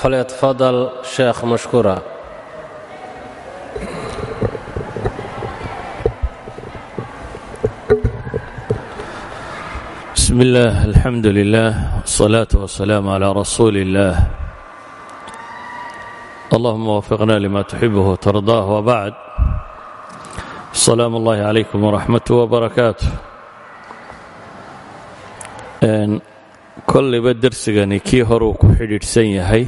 falyatafadal sheekh mashkuura bismi illaah alxamdu lilah wsalaatu wasalaamu calaa rasuuli illaah allahuma wafiqna lima tuxibuhu tardaah wabacd salaamu ullahi calaykum waraxmatu wbarakaatu kolliba dersigani kii horuu ku xidhiidhsan yahay.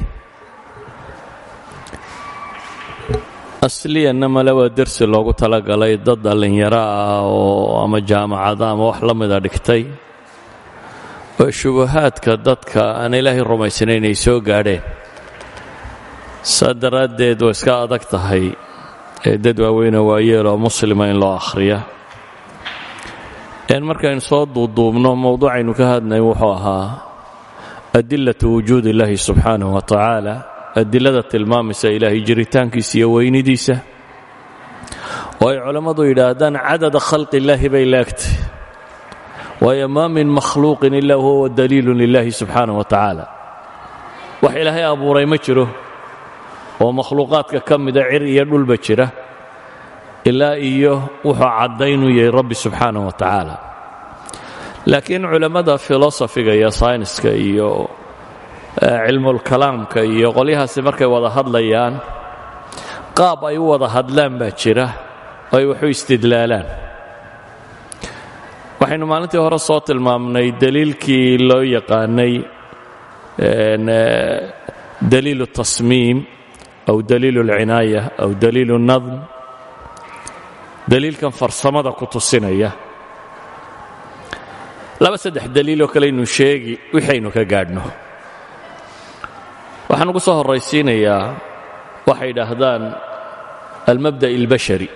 Asliyanna male waa dersi loogu talagalay dad dhallinyaro ah oo ama jaamacada ama wax la mida dhigtay. Oo shubahaadka dadka aan ilaahay rumaysanayn ay soo gaadheen. Saa daraaddeed waa iska adag tahay ee dad waaweynoo waayeeloo muslima in loo akhriya markaynu soo duuduubno mowduucaynu ka hadnay wuxuu ahaa adilatu wujuud illaahi subxaanah wa tacaala adilada tilmaamaysa ilaahay jiritaankiisa iyo weynidiisa. Oo ay culammadu yidhaahdaan cadada khalqi illaahi bay leegtay waayo maa min makhluuqin ila huwa daliilun lilaahi subxaanah wa tacaala. Wax ilaahay abuuray ma jiro oo makhluuqaadka ka mida cir iyo dhulba jira ilaa iyo wuxuu caddaynuu yahay rabbi subxaanah wa tacaala. Laakiin culammada filosofiga iyo sayniska iyo cilmulkalaamka iyo qolyahaasi markay wada hadlayaan qaab ay u wada hadlaan baa jira oo ay waxu istidlaalaan. Waxaynu maalintii hore soo tilmaamnay daliilkii loo yaqaanay daliilu tasmiim aw daliilu alcinaaya aw daliilu nadm daliilkan farsamada ku tusinaya. Laba saddex daliiloo kaleaynu sheegi wixaynu ka gaadhno waxaan ugu soo horraysiinayaa waxay idhaahdaan almabda' اlbashari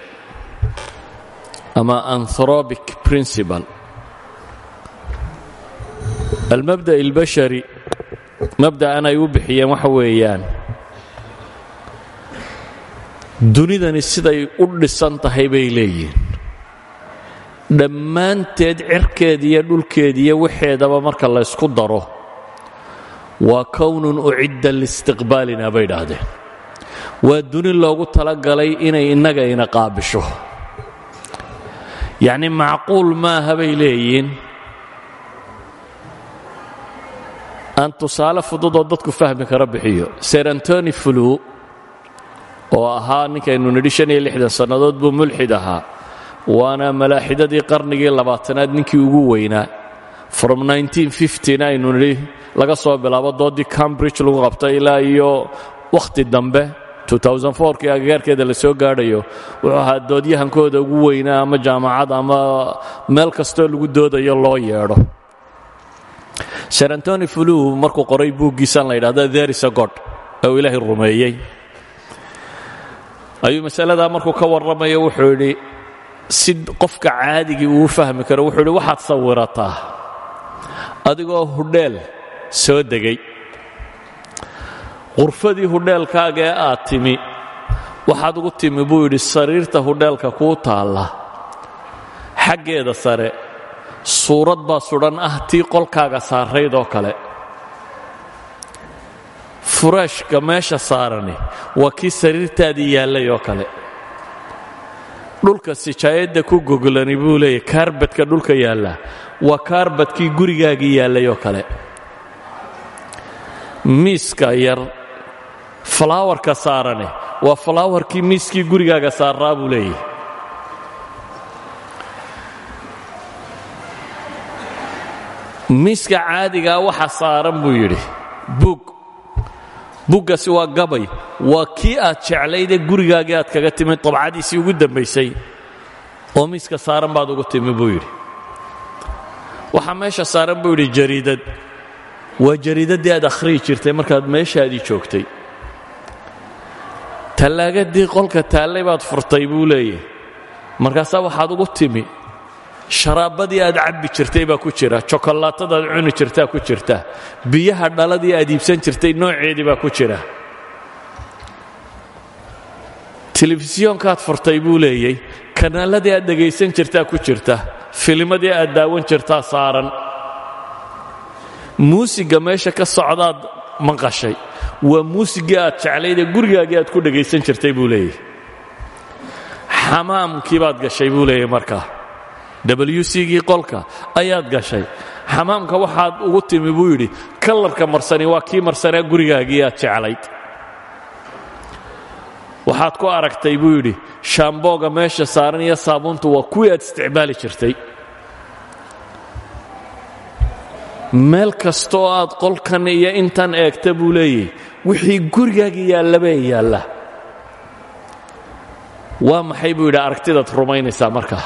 ama anthrobic principle. Almabda' اlbashari mabda'an ay u bixiyeen waxa weeyaan dunidani siday u dhisan tahay bay leeyihiin. Dhammaanteed cirkeeda iyo dhulkeeda iyo waxeedaba marka laysku daro waa kownun ucidda liistiqbaalina bay idhaahdeen. Waa duni loogu talagalay inay innagayna qaabisho. Yacni macquul maaha bay leeyihiin. Aan tusaale fududoo dadku fahmi kara bixiyo. Ser antoni flu oo ahaa ninkaynu nidhi shan iyo lixdan sannadood buu mulxid ahaa waana malaaxidadii qarnigii labaatanaad ninkii ugu weynaa. From aynu nidhi laga soo bilaabo doodii cambridge lagu qabtay ilaa iyo wakhti dambe kii agagaarkeeda la soo gaadhayo wuxuu ahaa doodyahankooda ugu weynaa ama jaamacad ama meel kastoo lagu doodayo loo yeedho. Ser antoni flu markuu qoray buuggiisaan la yidhahda therisa god ou ilaahay rumeeyey. Ayuu masaladaa markuu ka warramayo wuxuu yidhi si qofka caadigii uu fahmi karo wuxuu yidhi waxaad sawirataa adigoo hudheel soo degay. Qurfadii hudheelkaaga ee aad timi. Waxaad ugu timi buu yidhi sariirta hudheelka kuu taalla. Xaggeeda sare. Suurad baa sudhan ah tii qolkaaga saarayd oo kale. Furaashka meesha saarani waa kii sariirtaadii yaallay oo kale. Dhulka sijaayadda ku goglani buu leeyahy kaarbadka dhulka yaalla. Waa kaarbadkii gurigaagii yaallay oo kale miiska yar. Falaawarka saarani waa falaawarkii miiskii gurigaaga saaraa buu leeyahy miiska caadigaa waxa saaran buu yidhi buug buggaasi waa gabay. Waa kii aad jeclaydee gurigaagii aad kaga timid dabcadiisii ugu dambaysay. Oo miiska saaran baad ugu timi buu yidhi. Waxaa meesha saaran buu yidhi jariidad waa jariidaddii aad akhriyi jirtay markaad meeshaadii joogtay. Tallaagadii qolka taallay baad furtay buu leeyahy markaasaa waxaad ugu timi sharaabadii aad cabbi jirtay baa ku jira jokolaatadaad cuni jirtaa ku jirta biyaha dhaladii aad iibsan jirtay nooceedii baa ku jira. Telefisyoonkaad furtay buu leeyey kanaaladii aad dhegaysan jirtaa ku jirta filimadii aad daawan jirtaa saaran muusiga meesha ka socdaad maqashay waa muusigii aad jeclaydee gurigaagii aad ku dhegaysan jirtay buu leeyahy xamaamkii baad gashay buu leeyahy markaa w c gii qolka ayaad gashay. Xamaamka waxaad ugu timi buu yidhi kallarka marsani waa kii marsanee gurigaagii aad jeclayd. Waxaad ku aragtay buu yidhi shaambooga meesha saaran iyo saabuuntu waa kuwii aad isticmaali jirtay meel kastooo aad qolkan iyo intan eegta buu leeyahy wixii gurigaagii yaallabee yaalla. Waa maxay buu yidhi aragtidaad rumaynaysaa markaa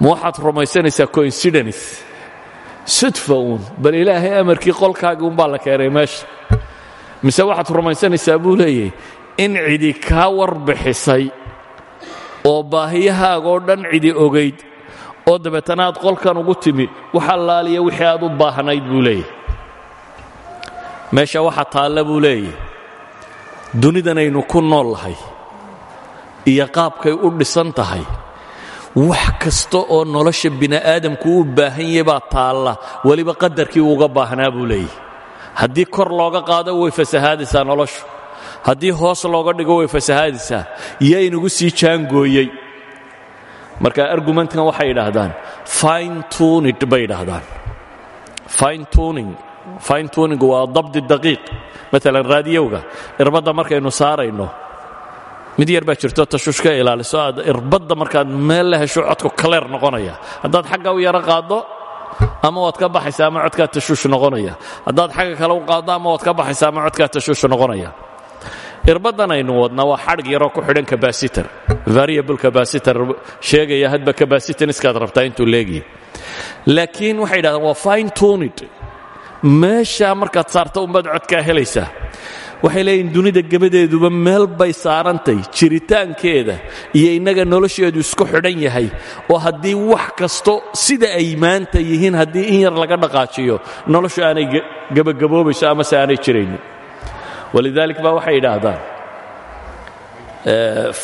ma waxaad rumaysanaysaa coincidence? Sudfa uun bal ilaahay amarkii qolkaagii umbaa la keenay meesha. Mise waxaad rumaysanaysaa buu leeyahy in cidi kaa warbixisay oo baahiyahaagoo dhan cidi ogayd oo dabeetana aad qolkan ugu timi wax allaaliya wixii aad u baahnayd buu leeyahy meesha waxa taalla buu leeyahy dunidanaynu ku nool lahay iyo qaabkay u dhisan tahay. Wax kasta oo nolosha bini'aadamku u baahan yahay baa taalla. Weliba qadarkii uga baahnaa buu leeyahy haddii kor looga qaado way fasahaadaysaa noloshu. Haddii hoos looga dhigo way fasahaadaysaa yaa inugu sii jaangooyey marka argumentkan waxay idhaahdaan fine tunid bay idhaahdaan fine tuning fine tuning waa dabdi daqiiq. Maalan raadiyowga irbadda markaynu saarayno mid yar baa jirto tashuush ka ilaaliso aad irbadda markaad meel la hesho codku kaleer noqonaya. Haddaad xagga u yaro qaaddo ama waad ka baxaysa ama codkaa tashuush noqonaya. Haddaad xagga kale u qaaddo ama waad ka baxaysa ama codkaa tashuush noqonaya irbaddan aynu wadnaa waa xadhig yaroo ku xidhan cabasitor variable cabasitor sheegaya hadba cabasitaniskaad rabtaa intuu leegiya laakiin waxay yidhahdaan waa fine tunid meeshaa markaad saarta umbaad codkaa helaysaa waxay leeyihiin dunida gebadeeduba meel bay saarantay jiritaankeeda iyo innaga nolosheedu isku xidhan yahay. Oo haddii wax kasto sida ay maanta yihiin haddii in yar laga dhaqaajiyo noloshu aanay gebagaboobayso amase aanay jiraynin walidalik ba waxay idhaahdaan.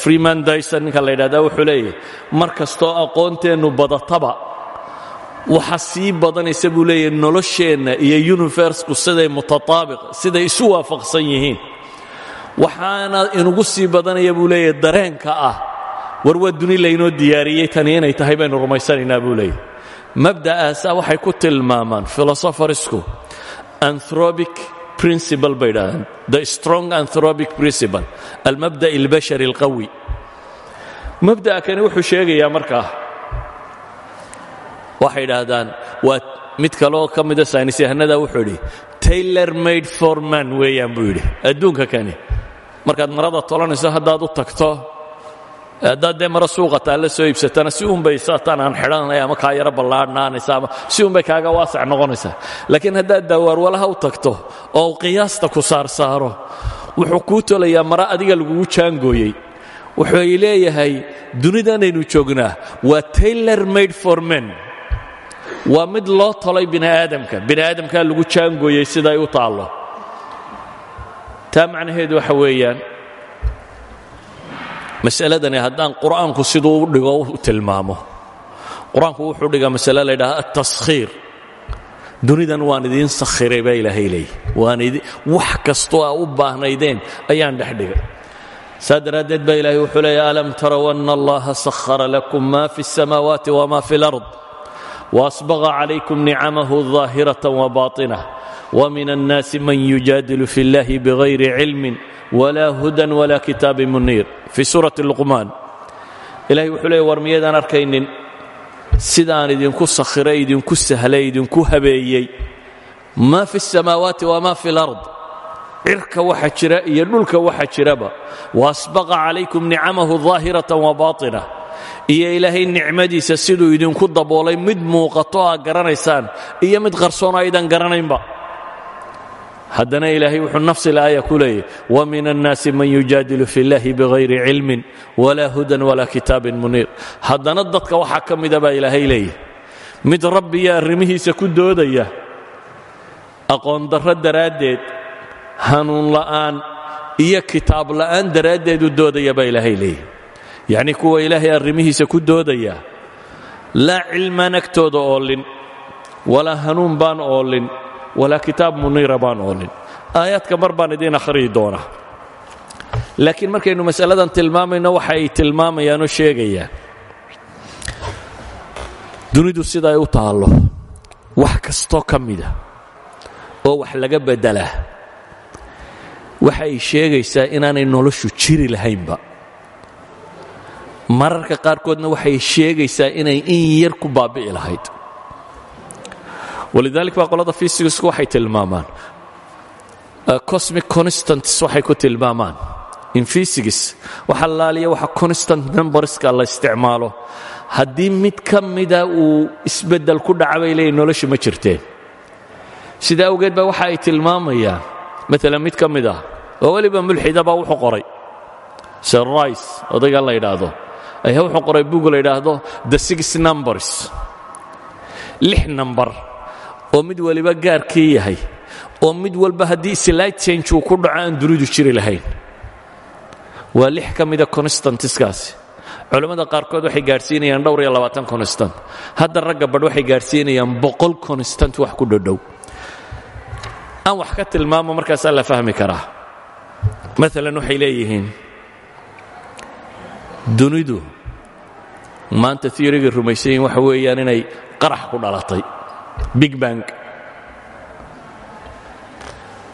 Freeman dyson ninka la yidhahda wuxuu leeyahy mar kastoo aqoonteennu badataba waxa sii badanaysa buu leeyahy nolosheenna iyo universku siday mutataabiq siday isu waafaqsan yihiin. Waxaana inugu sii badanaya buu leeyahy dareenka ah. War waa duni laynoo diyaariyey tani inay tahay baynu rumaysanaynaa buu leeyahy mabda'aasa waxay ku tilmaamaan filosofarisku anthrobic principle bay idhahdaan the strong anthropic principle. Almabda albashari alqawi mabda'a kani wuxuu sheegayaa markaa waxay idhaahdaan waa mid kaleoo ka mida saynis yahanada wuxuu idhi taylor made for man weeyaan buu yidhi. Adduunka kani. Markaad marada tolanayso haddaad u tagto haddaad dee maro suuqa taalla soo iibsatana si unbay saataan aan xidhanay ama kaa yaro ballaadhnaanaysa ama si unbay kaaga waasac noqonaysaa. Laakiin haddaad daawaarwalaha u tagto oo qiyaasta ku saarsaaro wuxuu kuu tolayaa mara adiga lagugu jaangooyey. Wuxuy leeyahay dunidanaynu joognaa waa taylor made for men. Waa mid loo tolay bini'aadamka bini'aadamkaa lagu jaangooyey siday u taallo. Taa macnaheedu waxa weeyaan masaladani haddaan qur'aanku siduu u dhigo u tilmaamo qur-aanku wuxuu dhigaa masale la ydhaha altaskhiir dunidan waan idiin sakhiray baa ilaahay leeyay waan wax kastoo a u baahnaydeen ayaan dhex dhigay saa daraaddeed baa ilaahay wuxuu leeya alam taraw ana allaha sakhara lakum ma fi الsamaawaati wma fi اlard وأsبغ عlayكم نicamه ظاahiraة وbaطنة وmin الناasi man يujaadil في الlah bغayri cilm وla hudى وla kitaaب muniir fii suuraة لqmaan ilahay wuxuu leey war miyaydaan arkaynin sidaan idinku sakhiray idinku sahlay idinku habeeyey ma fi الsamaawaati وma fi اlأrض cirka waxa jira iyo dhulka waxa jiraba وأsبغa عalayكum nicamahu ظاahiraة وbaطنة iyo ilaahay nicmadiisa siduu idinku daboolay mid muuqato aad garanaysaan iyo mid qarsoon aydan garanaynba haddana ilaahay wuxuu nafsi laaya ku leeyay wamin annaasi man yujaadilu fi اllahi bغayri cilmin wala hudan wala kitaabin muniir. Haddana dadka waxaa ka mida baa ilaahay leeyahy mid rabbiya arrimihiisa ku doodaya aqoon darro daraaddeed hanuun la'aan iyo kitaab la'aan daraaddeed u doodaya baa ilaahay leeyahy yacnii kuwa ilaahay arrimihiisa ku doodaya laa cilmaan agtooda oolin walaa hanuun baan oolin walaa kitaab muniira baan oolin aayaadka mar baan idiin akhriyi doonaa. Laakiin markaynu masaladan tilmaamayno waxa ay tilmaamayaan oo sheegayaan. Dunidu sida ay u taallo. Wax kastoo ka mida. Oo wax laga beddelaa. Waxa ay sheegaysaa inaanay noloshu jiri lahaynba. Mararka qaarkoodna waxay sheegaysaa inay in yar ku baabi'i lahayd walidalik baa qolada fysicsku waxay tilmaamaan. Cosmic constants waxay ku tilmaamaan. In fysics waxa laaliya waxa constant numberska la isticmaalo. Haddii mid ka mida uu isbeddel ku dhaca bay leeyihiin noloshu ma jirteen. Sida awgeed ba waxa ay tilmaamayaan. Maalan mid ka mid ah oo weliba mulxidaba wuxuu qoray. Sir rice odaygan la yidhaahdo. Ayaa wuxuu qoray bug la yidhaahdo the six numbers. Lix number oo mid waliba gaarkii yahay oo mid walba haddii slight change uu ku dhaco aan dunidu jiri lahayn. Waa lix ka mida constantiskaasi. Culammada qaarkood waxay gaadhsiinayaan dhowr iyo labaatan constant. Hadda ragga badh waxay gaadhsiinayaan boqol constant wax ku dhodhow aan wax ka tilmaamo markaasaa la fahmi karaa. Maalan waxay leeyihiin dunidu maanta theorigay rumaysan yihiin waxa weeyaan inay qarax ku dhalatay big bang.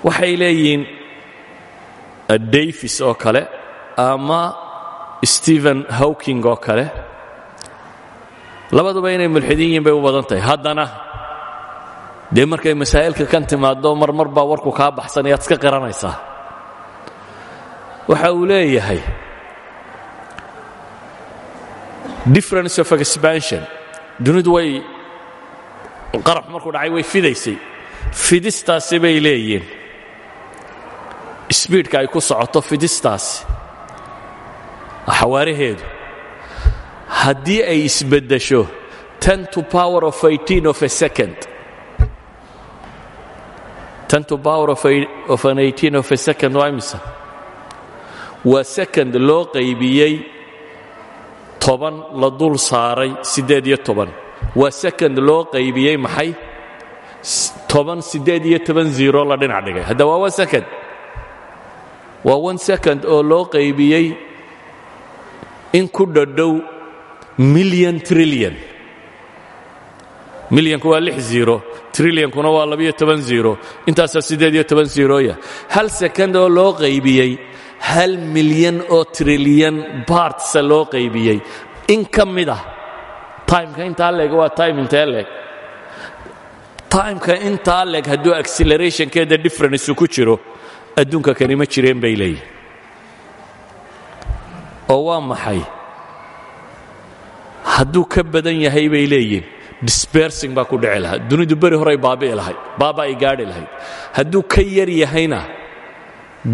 Waxay leeyihiin davis oo kale ama stephen hawking oo kale. Labaduba inay mulxidiin yihiin bay u badan tahay. Haddana dee markay masaa'ilka kan timaaddo marmar baa warku kaa baxsan ayaad iska qiranaysaa. Waxa uu leeyahay difference of expansion. Dunidu way qarax markuu dhacay way fidaysay. Fidistaasi bay leeyihiin. Sbiidka ay ku socoto fidistaasi. Xawaaraheedu haddii ay isbeddesho ten to power of eighteen of a second. Ten to power of an eighteen of a second waa imisa? Waa second loo qaybiyey toban la dul saaray siddeed iyo toban waa second loo qaybiyey maxay? Toban siddeed iyo toban zero la dhinac dhigay. Hadda waa one second. Waa one second oo loo qaybiyey in ku dhadhow milyan trillion. Milyanku waa lix ziro trilliankuna waa labiyo toban ziro intaasaa hal second oo loo qaybiyey hal milyan oo trilyan bartsa loo qaybiyey. In ka mid ah timeka intaa leeg waa time intee leeg? Timeka intaa leeg hadduu accelerationkeeda difference ku jiro adduunka kani ma jireen bay leeyihiin oo waa maxay? Hadduu ka badan yahay bay leeyihiin disbersing baa ku dhici lahaa dunidu beri horay baabi'i lahayd baaba ay gaadhi lahayd. Hadduu ka yar yahayna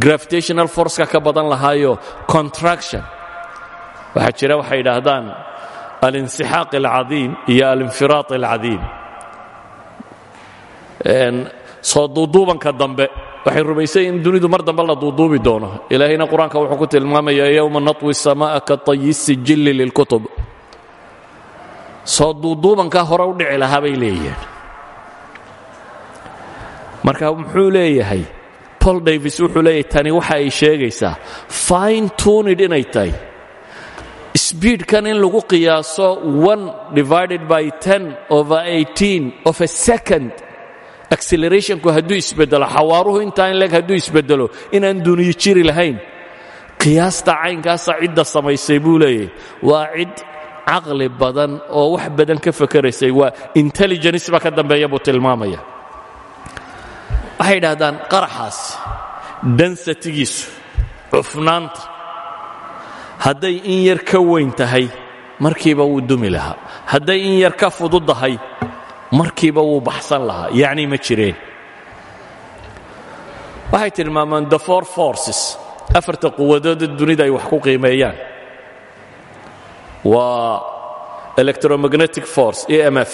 gravitational forceka ka badan lahaayo contraction. Waxaa jira waxay yidhaahdaan alinsixaaq alcadiim iyo alinfiraad alcadiim soo duuduubanka dambe waxay rumaysay in dunidu mar dambe la duuduubi doono. Ilaahayna qur'aanka wuxuu ku tilmaamaya yowma natwi samaaa ka tayi sijilli lilkutub. Soo duuduubankaa hore u dhici lahaa bay leeyihiin. Marka muxuu leeyahay? Paul davis wuxuu leeyahay tani waxa ay sheegaysaa fine tunid inay tahay sbiidkan in lagu qiyaaso of a second. Accelerationku hadduu isbedelo xawaaruhu intaa in leeg hadduu isbedelo inaan duniyo jiri lahayn. Qiyaasta caynkaasa cidda samaysay buu leeyahay. Waa cid caqli badan oo wax badan ka fakeraysay waa intelligence baa ka dambeeya buu tilmaamaya. Waxay idhahdaan qaraxaas dansatigiisu cufnaanta hadday in yar ka weyn tahay markiiba wuu dumi lahaa. Hadday in yar ka fududdahay markiiba wuu baxsan lahaa. Yacni ma jireen. Waxay tilmaamaan the four forces. Afarta quwadooda dunida ay wax ku qiimeeyaan. Waa electromagnetic force e m f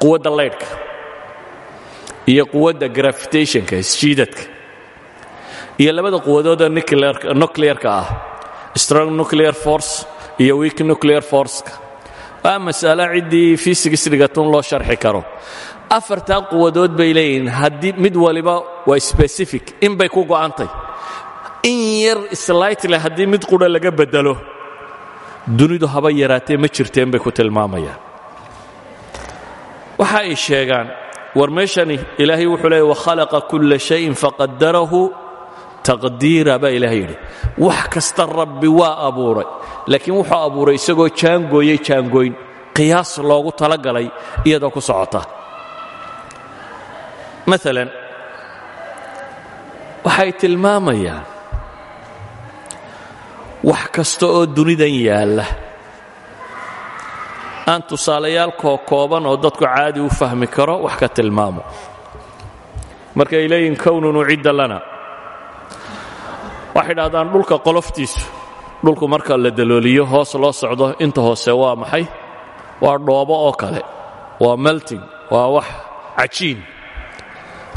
quwadda laydhka iyo quwadda gravitationka isjiidadka iyo labada quwadooda nuclearka ah strong nuclear force iyo weak nuclear forceka. Waa mas'alo ciddii fysics dhigatun loo sharxi karo. Afartaa quwadood bay leeyihiin. Haddii mid waliba waa specific in bay ku go'antay. In yar slightly haddii mid qudha laga beddelo dunidu haba yaraatee ma jirteen bay ku tilmaamayaan. Waxa ay sheegaan war meeshani ilaahay wuxuu leeyay wakhalaqa kulla shayin faqadarahu taqdiira baa ilaahay yidhi wax kasta rabbi waa abuuray. Laakiin wuxuu abuuray isagoo jaangooyey jaangooyn qiyaas loogu talagalay iyadoo ku socota. Maalan waxay tilmaamayaan wax kasta oo dunidan yaalla aan tusaalayaal kookooban oo dadku caadi u fahmi karo wax ka tilmaamo. Markay leeyihiin kownun ucidda lana waxay dhahdaan dhulka qoloftiisu dhulku marka la dalooliyo hoos loo socdo inta hoose waa maxay? Waa dhoobo oo kale. Waa melting waa wax cajiin.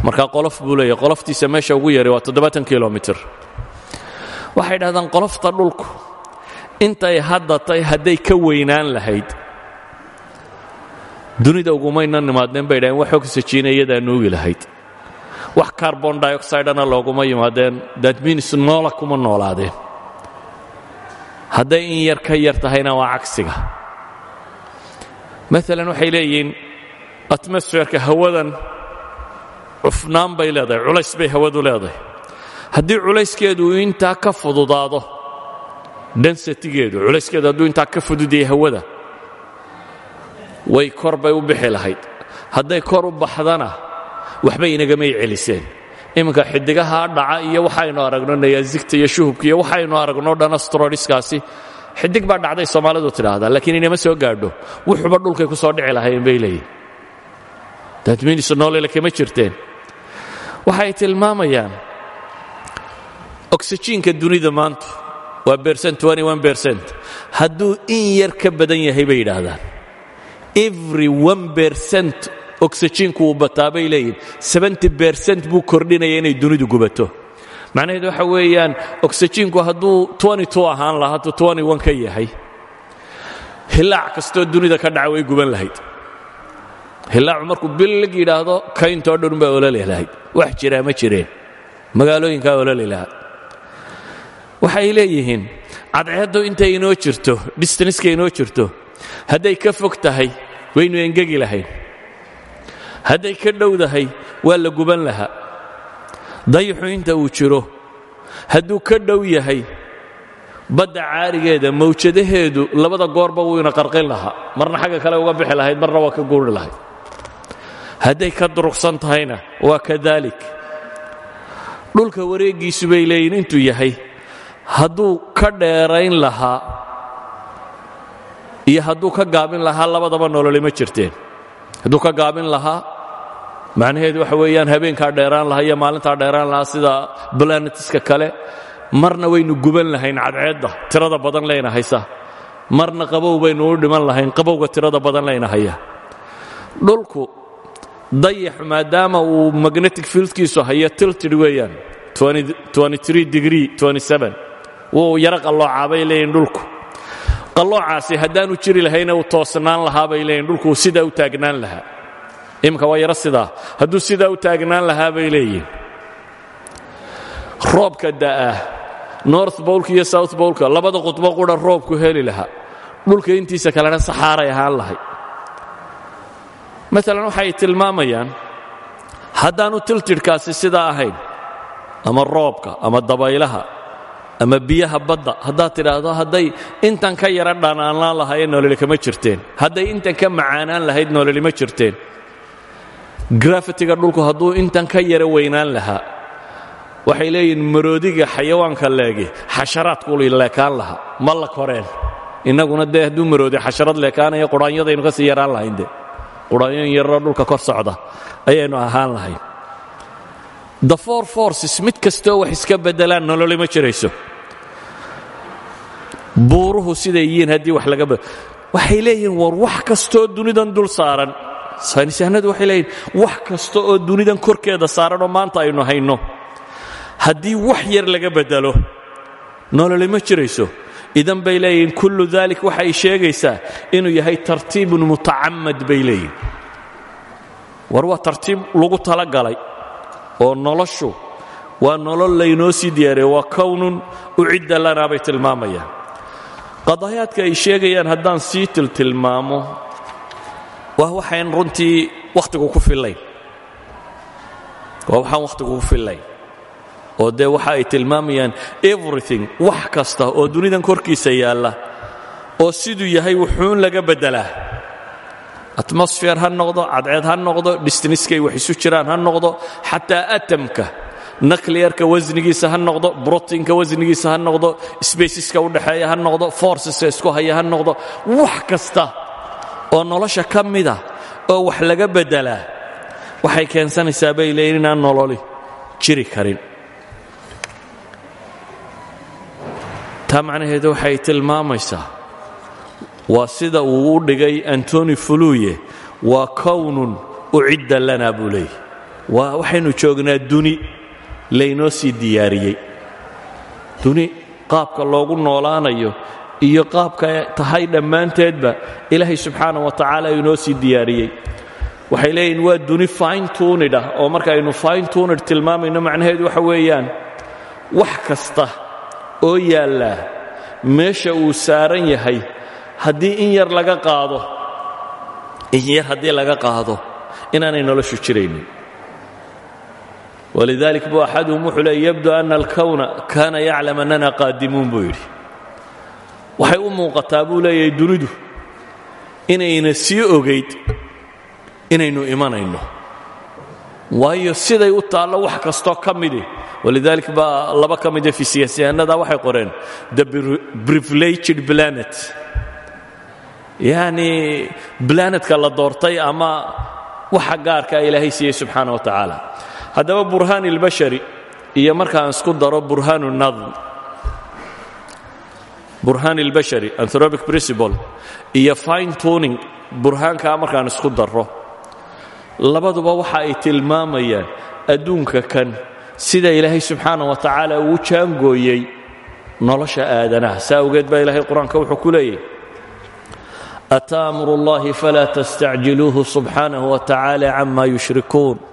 Marka qolof buu leeyahy qoloftiisa meesha ugu yari waa toddobaatan kilomitir. Waxay dhahdaan qolofta dhulku intay haddatay hadday ka weynaan lahayd. Dunida ugumayna nimaadeen bay dhahdeen wax oxygen iyadaa nuugi lahayd wax carbon dioxidena looguma yimaadeen. Means noola kuma noolaadeen. Hadday in yar ka yar tahayna waa cagsiga. Maalan waxay leeyihiin atmosferka hawadan cufnaan bay leedahay culays bay hawadu leedahay. Haddii culayskeedu intaa ka fududaado densitigeedu culayskeedu hadduu intaa ka fududiyay hawada way kor bay u bixi lahayd. Hadday kor u baxdana waxba inagamay celiseen. Iminka xidigaha dhaca iyo waxaynu aragno nayaasigta iyo shuhubka iyo waxaynu aragno dhan astrodiskaasi xidig baa dhacday soomaalidu tidhaahdaa laakiin inama soo gaadho. Wuxuba dhulkay ku soo dhici lahayn bay leeyihiin dadminisnoolele kama jirteen. Waxay tilmaamayaan oksijiinka dunida maanta waa bercent bercent hadduu in yar ka badan yahay bay yidhaahdaan. Every one bercent oksijiinku uu bataa bay leeyihiin bercent buu kordhinaya inay dunidu gubato. Macnaheedu waxa weeyaan oksijiinku hadduu ahaan lahaa hadduu ka yahay hilaac kastoo dunida ka dhaca way guban lahayd. Hilaacu markuu billig yidhaahdo kayntoo dhan baa ololi lahayd. Wax jiraa ma jireen. Magaalooyinkaa ololi lahaa. Waxay leeyihiin cadceeddu intay inoo jirto distanska inoo jirto hadday ka fog tahay waynu engegi lahayn hadday ka dhowdahay waa la guban lahaa. Dayaxu inta uu jiro hadduu ka dhow yahay badda caarigeeda mawjadaheedu labada goorba wuu ina qarqin lahaa. Marna xagga kale uga bixi lahayd marna waa ka guuri lahayd. Hadday ka durugsan tahayna waa kadalik dhulka wareeggiisu bay leeyihiin intuu yahay hadduu ka dheerayn lahaa iyo hadduu ka gaabin lahaa labadaba nolole ma jirteen. Hadduu ka gaabin lahaa macnaheedu waxa weeyaan habeenkaa dheeraan lahaa iyo maalintaa dheeraan lahaa sida planetiska kale. Marna waynu guban lahayn cadceedda tirada badan layna haysa. Marna qabow baynu u dhiman lahayn qabowga tirada badan layna haya. Dhulku dayax maadaama uu magnetic fieldkiisu hayo tiltid weeyaan degree wuu yaro qalloocaabay leeyihiin dhulku. Qalloocaasi haddaanu jiri lahayna uu toosnaan lahaa bay leeyihiin dhulku sidaa u taagnaan lahaa iminka waa yaro sidaa. Hadduu sidaa u taagnaan lahaa bay leeyihiin roobka da'ah north bowlka iyo south bowlka labada qudbo qura roobku heli lahaa. Dhulka intiisa kalena saxaaray ahaan lahay. Maalan waxay tilmaamayaan haddaanu tiltidhkaasi sidaa ahayn ama roobka ama dabaylaha ama biyaha badda haddaad tidhaahdo hadday intan ka yara dhanaanaan lahaayeen nololi kama jirteen. Hadday intan ka macaanaan lahayd nololi ma jirteen grafitiga dhulku hadduu intan ka yara weynaan lahaa waxay leeyihiin maroodiga xayawaanka leegi xasharaadku leekaan lahaa. Ma la koreen. Innaguna dee maroodi xasharad leekaanaya quraanyadaynu ka sii yaraan lahayn de quraanyoyin yaroo dhulka kor socda ayaynu ahaan lahayn. The four forces mid kastoo wax iska beddelaan nololi ma jirayso. Buuruhu siday yihiin wax laga waxay leeyihiin war wax kastoo dunidan dul saaran saynisyahanadu waxay leeyihiin wax kasta oo dunidan korkeeda saaranoo maanta aynu hayno. Haddii wax yar laga beddelo nololi ma jirayso. Idan bay leeyihiin kullu dalik waxay sheegaysaa inuu yahay tartiibun mutacamad bay leeyihiin war waa tartiib lagu talagalay oo noloshu waa nolol laynoo sii diyaariya waa kownun ucidda lanaa bay tilmaamayaan qadaayaadka ay sheegayaan haddaan sii tiltilmaamo waa waxayn runtii wakhtigu ku fillayn waxaan wakhtigu ku fillayn oo dee waxa ay tilmaamayaan everything wax kasta oo dunidan korkiisa yaalla oo siduu yahay wuxuun laga beddelaa. Atmosfer ha noqdo cadceed ha noqdo distiniskay wax isu jiraan ha noqdo xataa atamka nucliyarka wasnigiisa ha noqdo brotinka wasnigiisa ha noqdo spaceska udhaxeeya ha noqdo forceska isku haya ha noqdo wax kasta oo nolosha ka mida oo wax laga beddelaa waxay keensanaysaa bay leeyiin inaan nololi jiri karin. Taa macnaheedu waxay tilmaamaysaa waa sida uu u dhigay antoni fuluye waa kownun ucidda lana buu leeyahy waa waxaynu joognaa duni laynoo sii diyaariyey. Duni qaabka loogu noolaanayo iyo qaabka tahay dhammaanteedba ilaahay subxaana wa tacaala inoo sii diyaariyey. Waxay leeyihiin waa duni fine tunid ah oo marka aynu fine tunid tilmaamayno macnaheedu waxa weeyaan wax kasta oo yaallaa meesha uu saaran yahay haddii in yar laga qaado in yar haddii laga qaado inaanay noloshu jiraynin. Walidalik bu axaduhum wuxuu leey yabdu ana alkowna kaana yaclam annana qaadimuun buu waxay u muuqataa buu leeyahay dunidu inayna sii ogayd inaynu imanayno. Waayo siday u taallo wax kastoo ka midi. Walidaalika baa laba ka mida fi waxay qoreen the privileged planet. Yacni balanetka la doortay ama waxa gaarkaa ah ilaahay siiyey subxaana wa tacaala. Haddaba burhaan ilbashari iyo markaan isku daro burhaan nadm burhaan ilbashari anthropic principle iyo fine tuning burhaankaa markaan isku daro labaduba waxa ay tilmaamayaan adduunka kan sida ilaahay subxaana wa tacaala ugu jaangooyey nolosha aadanaha. Saa awgeed baa ilaahay qur'aanka wuxuu ku leeyahy ataa amru اllahi falaa wa tacaala cama yushrikuun.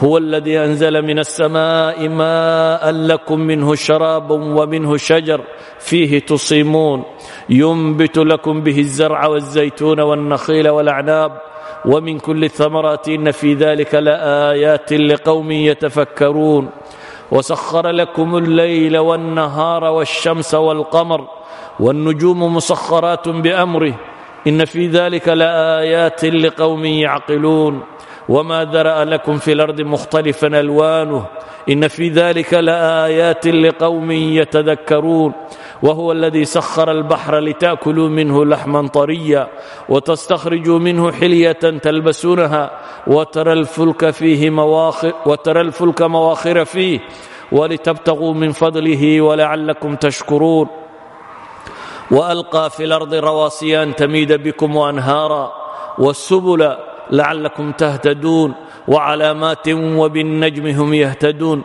هو الذي أنزل من السماء ماء لكم منه شراب ومنه شجر فيه تصيمون ينبت لكم به الزرع والزيتون والنخيل والأعناب ومن كل الثمرات إن في ذلك لآيات لقوم يتفكرون وسخر لكم الليل والنهار والشمس والقمر والنجوم مسخرات بأمره إن في ذلك لآيات لقوم يعقلون وما ذرأ لكم في الأرض مختلفا ألوانه إن في ذلك لآيات لقوم يتذكرون وهو الذي سخر البحر لتأكلوا منه لحما طريا وتستخرجوا منه حلية تلبسونها وترى الفلك فيه مواخر وترى الفلك مواخر فيه ولتبتغوا من فضله ولعلكم تشكرون وألقى في الأرض رواسي أن تميد بكم وأنهارا والسبل لعلكم تهتدون وعلامات وبالنجم هم يهتدون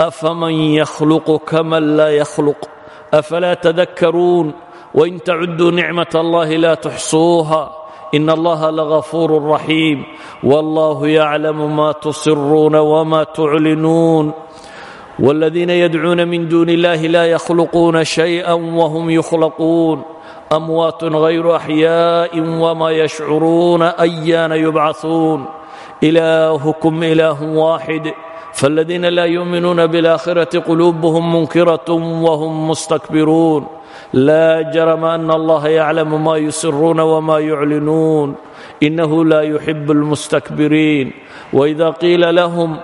أفمن يخلق كمن لا يخلق أفلا تذكرون وإن تعدوا نعمة الله لا تحصوها إن الله لغفور رحيم والله يعلم ما تصرون وما تعلنون والذين يدعون من دون الله لا يخلقون شيئا وهم يخلقون أموات غير أحياء وما يشعرون أيان يبعثون إلهكم إله واحد فالذين لا يؤمنون بالآخرة قلوبهم منكرة وهم مستكبرون لا جرم أن الله يعلم ما يسرون وما يعلنون إنه لا يحب المستكبرين وإذا قيل لهم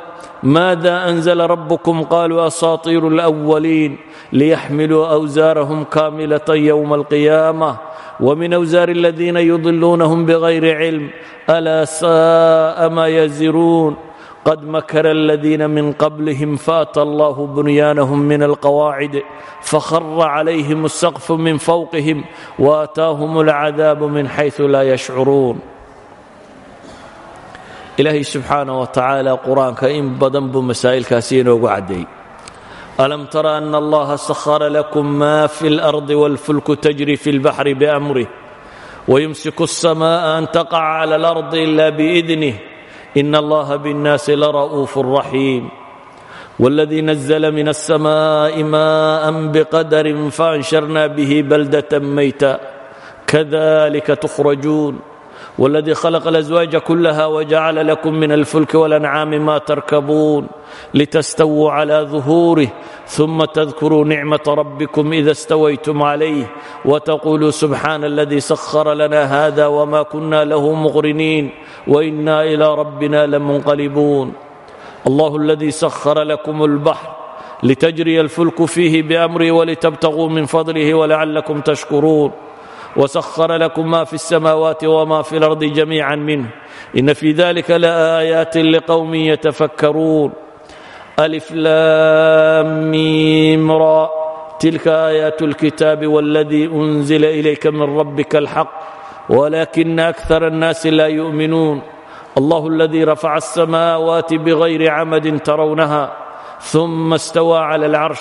ماذا أنزل ربكم قالوا أساطير الأولين ليحملوا أوزارهم كاملة يوم القيامة ومن أوزار الذين يضلونهم بغير علم ألا ساء ما يزرون قد مكر الذين من قبلهم فاتى الله بنيانهم من القواعد فخر عليهم السقف من فوقهم واتاهم العذاب من حيث لا يشعرون ilaahay subxaana wa tacaala qur-aanka in badan buu masaa'ilkaasi inoogu caddeey alam tara ana allaha sahara lakum ma fi اlardi wاlfulku tajri fi اlbaxri bamrih wayumsiku الsamaءa an taqaca clى اlardi ila biidnih in allaha bاnnaasi lara'uuf raxiim wاladii nazla min الsamaءi maءa bqadr faأnsharna bih baldaة mayta kadlika تkhrajuun والذي خلق الأزواج كلها وجعل لكم من الفلك والأنعام ما تركبون لتستووا على ظهوره ثم تذكروا نعمة ربكم إذا استويتم عليه وتقولوا سبحان الذي سخر لنا هذا وما كنا له مغرنين وإنا إلى ربنا لمنقلبون الله الذي سخر لكم البحر لتجري الفلك فيه بأمره ولتبتغوا من فضله ولعلكم تشكرون وسخر لكم ما في السماوات وما في الارض جميعا منه ان في ذلك لايات لقوم يتفكرون الف لام ميم را تلك ايات الكتاب والذي انزل اليك من ربك الحق ولكن اكثر الناس لا يؤمنون الله الذي رفع السماوات بغير عمد ترونها ثم استوى على العرش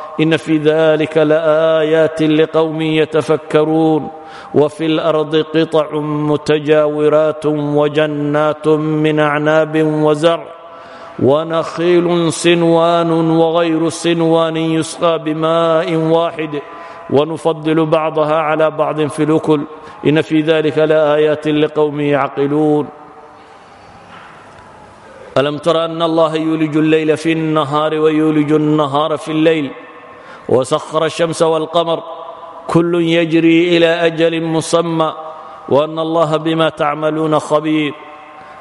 إن في ذلك لآيات لقوم يتفكرون وفي الأرض قطع متجاورات وجنات من أعناب وزرع ونخيل صنوان وغير صنوان يسقى بماء واحد ونفضل بعضها على بعض في الأكل إن في ذلك لآيات لقوم يعقلون ألم تر أن الله يولج الليل في النهار ويولج النهار في الليل وسخر الشمس والقمر كل يجري الى اجل مسمى وان الله بما تعملون خبير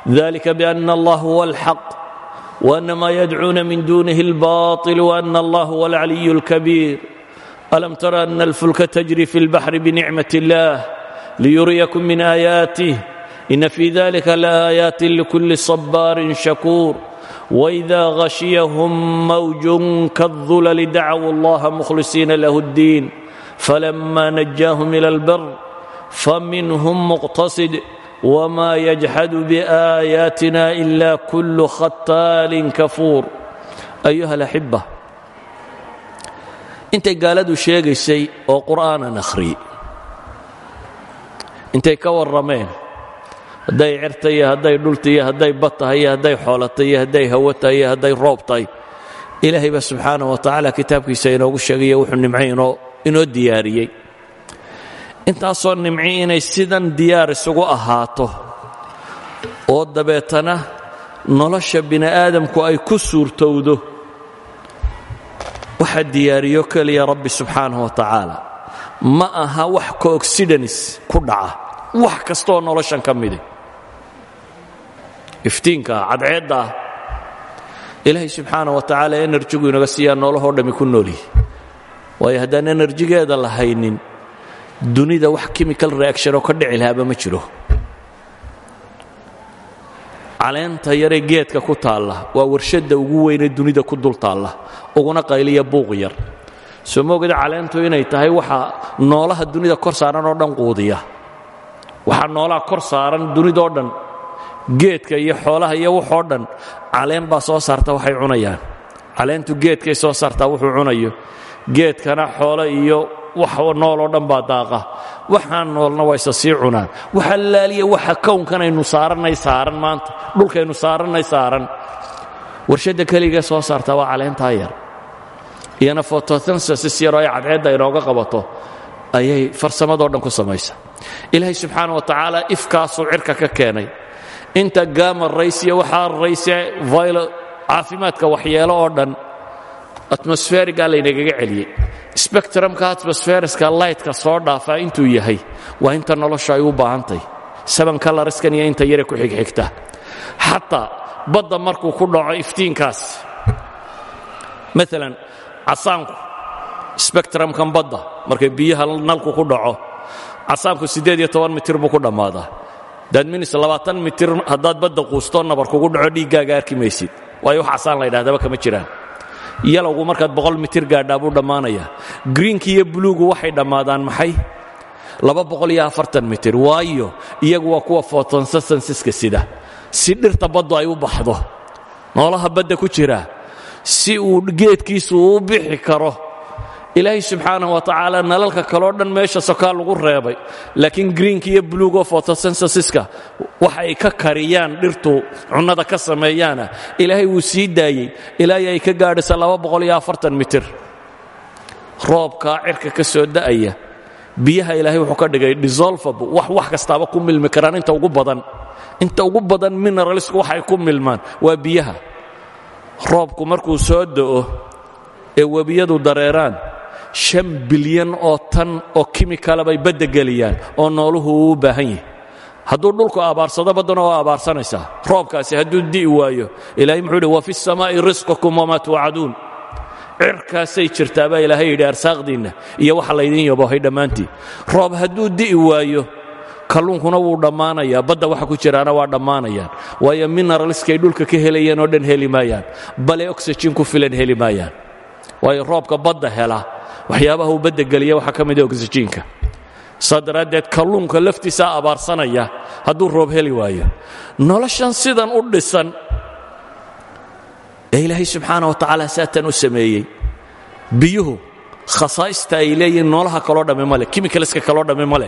ذلك بان الله هو الحق وان ما يدعون من دونه الباطل وان الله هو العلي الكبير الم تر ان الفلك تجري في البحر بنعمه الله ليريكم من اياته ان في ذلك لايات لكل صبار شكور واذا غشيهم موج كالظلل دعوا الله مخلصين له الدين فلما نجاهم الى البر فمنهم مقتصد وما يجحد باياتنا الا كل ختال كفور ايها الاحبه intay gaaladu sheegaysay oo qur'aanan akhriyey intay ka warrameen hadday cirta iyo hadday dhulta iyo hadday bad tahay iyo hadday xoolo tahay iyo hadday hawo tahay iyo hadday roob tahay ilaahay ba subxaana wa tacaala kitaabkiisa inoogu sheegaya wuxuu nimcay inoo diyaariyey. Intaasoo nimci inay sidan diyaar isugu ahaato. Oo dabeetana nolosha bini aadamku ay ku suurtowdo. Waxaa diyaariyo keliya rabbi subxaanahu wa tacaala ma aha wax cooccidens ku dhaca. Wax kastooo noloshan ka midi iftiinkaa cadceeddaa ilaahay subxaana wa tacaala enerjigu inaga siiyaa noolahoo dhammi ku noolyihi waayo haddaan enerjigeeda la haynin dunida wax chemical reaction oo ka dhici lahaaba ma jiro. Caleenta yaree geedka ku taalla waa warshadda ugu weynee dunida ku dul taalla uguna qayliya buuq yar. Soo moogada caleentu inay tahay waxa noolaha dunida kor saaran oo dhan quudiya? Waxaa noolaha kor saaran dunidoo dhan geedka iyo xoolaha iyo waxoo dhan caleen baa soo saarta waxay cunayaan. Caleentu geedkay soo saartaa wuxuu cunayo. Geedkana xoolo iyo wax nooloo dhan baa daaqa. Waxaan noolna waa isa sii cunaan. Waxa laaliya waxa kownkanaynu saarannay saaran maanta. Dhulkaynu saarannay saaran. Warshadda keligee soo saartaa waa caleentaa yar. Iyana photosynthesis yaroo ay cadceedda qabato ayay farsamadoo dhan ku samaysa. Ilaahay subxaana wa tacaala ifkaasuu cirka ka keenay inta gama raysiya waxaa rayse vilo caafimaadka waxyeelo oo dhan. Atmosferiga laynagaga celiyey spectrumka atmosferiska lightka soo dhaafaa intuu yahay waa inta nolosha ay u baahantahy saban kalariskan iyo inta yare ku xigxigta xataa badda markuu ku dhaco iftiinkaas. Maalan casaanku spectrumkan badda markay biyaha nalku ku dhaco casaanku iyo toban mitir buu ku dhammaadaa daadminis labaatan mitir haddaad badda quustoo nabar kugu dhaco dhiiggaaga arki maysid. Waayo wax casaan la ydhahdaba kama jiraan. Yalowgu markaad boqol mitir gaadhaa buu dhammaanayaa greenki iyo buluugu waxay dhammaadaan maxay? Laba boqol iyo afartan mitir. Waayo iyagu waa kuwa photosynthesiska sida. Si dhirta baddu ay u baxdo noolaha badda ku jira si uu geedkiisu u bixi karo ilaahay subxaanahu wa tacaala nalalka kaloo dhan meesha sokaa lagu reebay. Laakiin greenka iyo bluugo photosynthesiska waxa ay ka kariyaan dhirtu cunnada ka sameeyaana. Ilaahay wuu sii daayey. Ilaahay ay ka gaadhaysa mitir. Roobkaa cirka ka soo da'aya biyaha ilaahay wuxuu ka dhigay dissolvable. Wax wax kastaaba ku milmi karaan inta ugu badan. Inta ugu badan mineralsku waxay ku milmaan waa biyaha. Roobku markuu soo da'o ee webiyadu dareeraan shan bilyan oo tan oo kimikala bay badda geliyaan oo nooluhu u baahan yahay hadduu dhulku abaarsado baddana waa abaarsanaysaa roobkaasi hadduu di'i waayo ilaahay muxuu yidhi wa samaa'i risqukum wamaa tuucaduun. Cirkaasay jirtaa ilaahay yidhi arsaaqdiinna iyo waxa laydin yabohay dhammaantii roob hadduu di'i waayo kalluunkuna wuu dhammaanayaa badda waxa ku jiraana waa dhammaanayaan. Waayo mineralskay dhulka ka helayeen oo dhan heli maayaan bale oxygen ku filan heli maayaan. Waayo roobka badda hela waxyaabaha uu badda geliya waxaa ka mida oxyjiinka saa daraaddeed kalluunka laftiisaa abaarsanaya hadduu roob heli waayo. Noloshan sidan u dhisan ee ilaahay subxaana wa tacaala saatan u sameeyey. Biyuhu khasaa'ista ay leeyihiin noolaha kaloo dhamme ma leh kimikaliska kaloo dhamme ma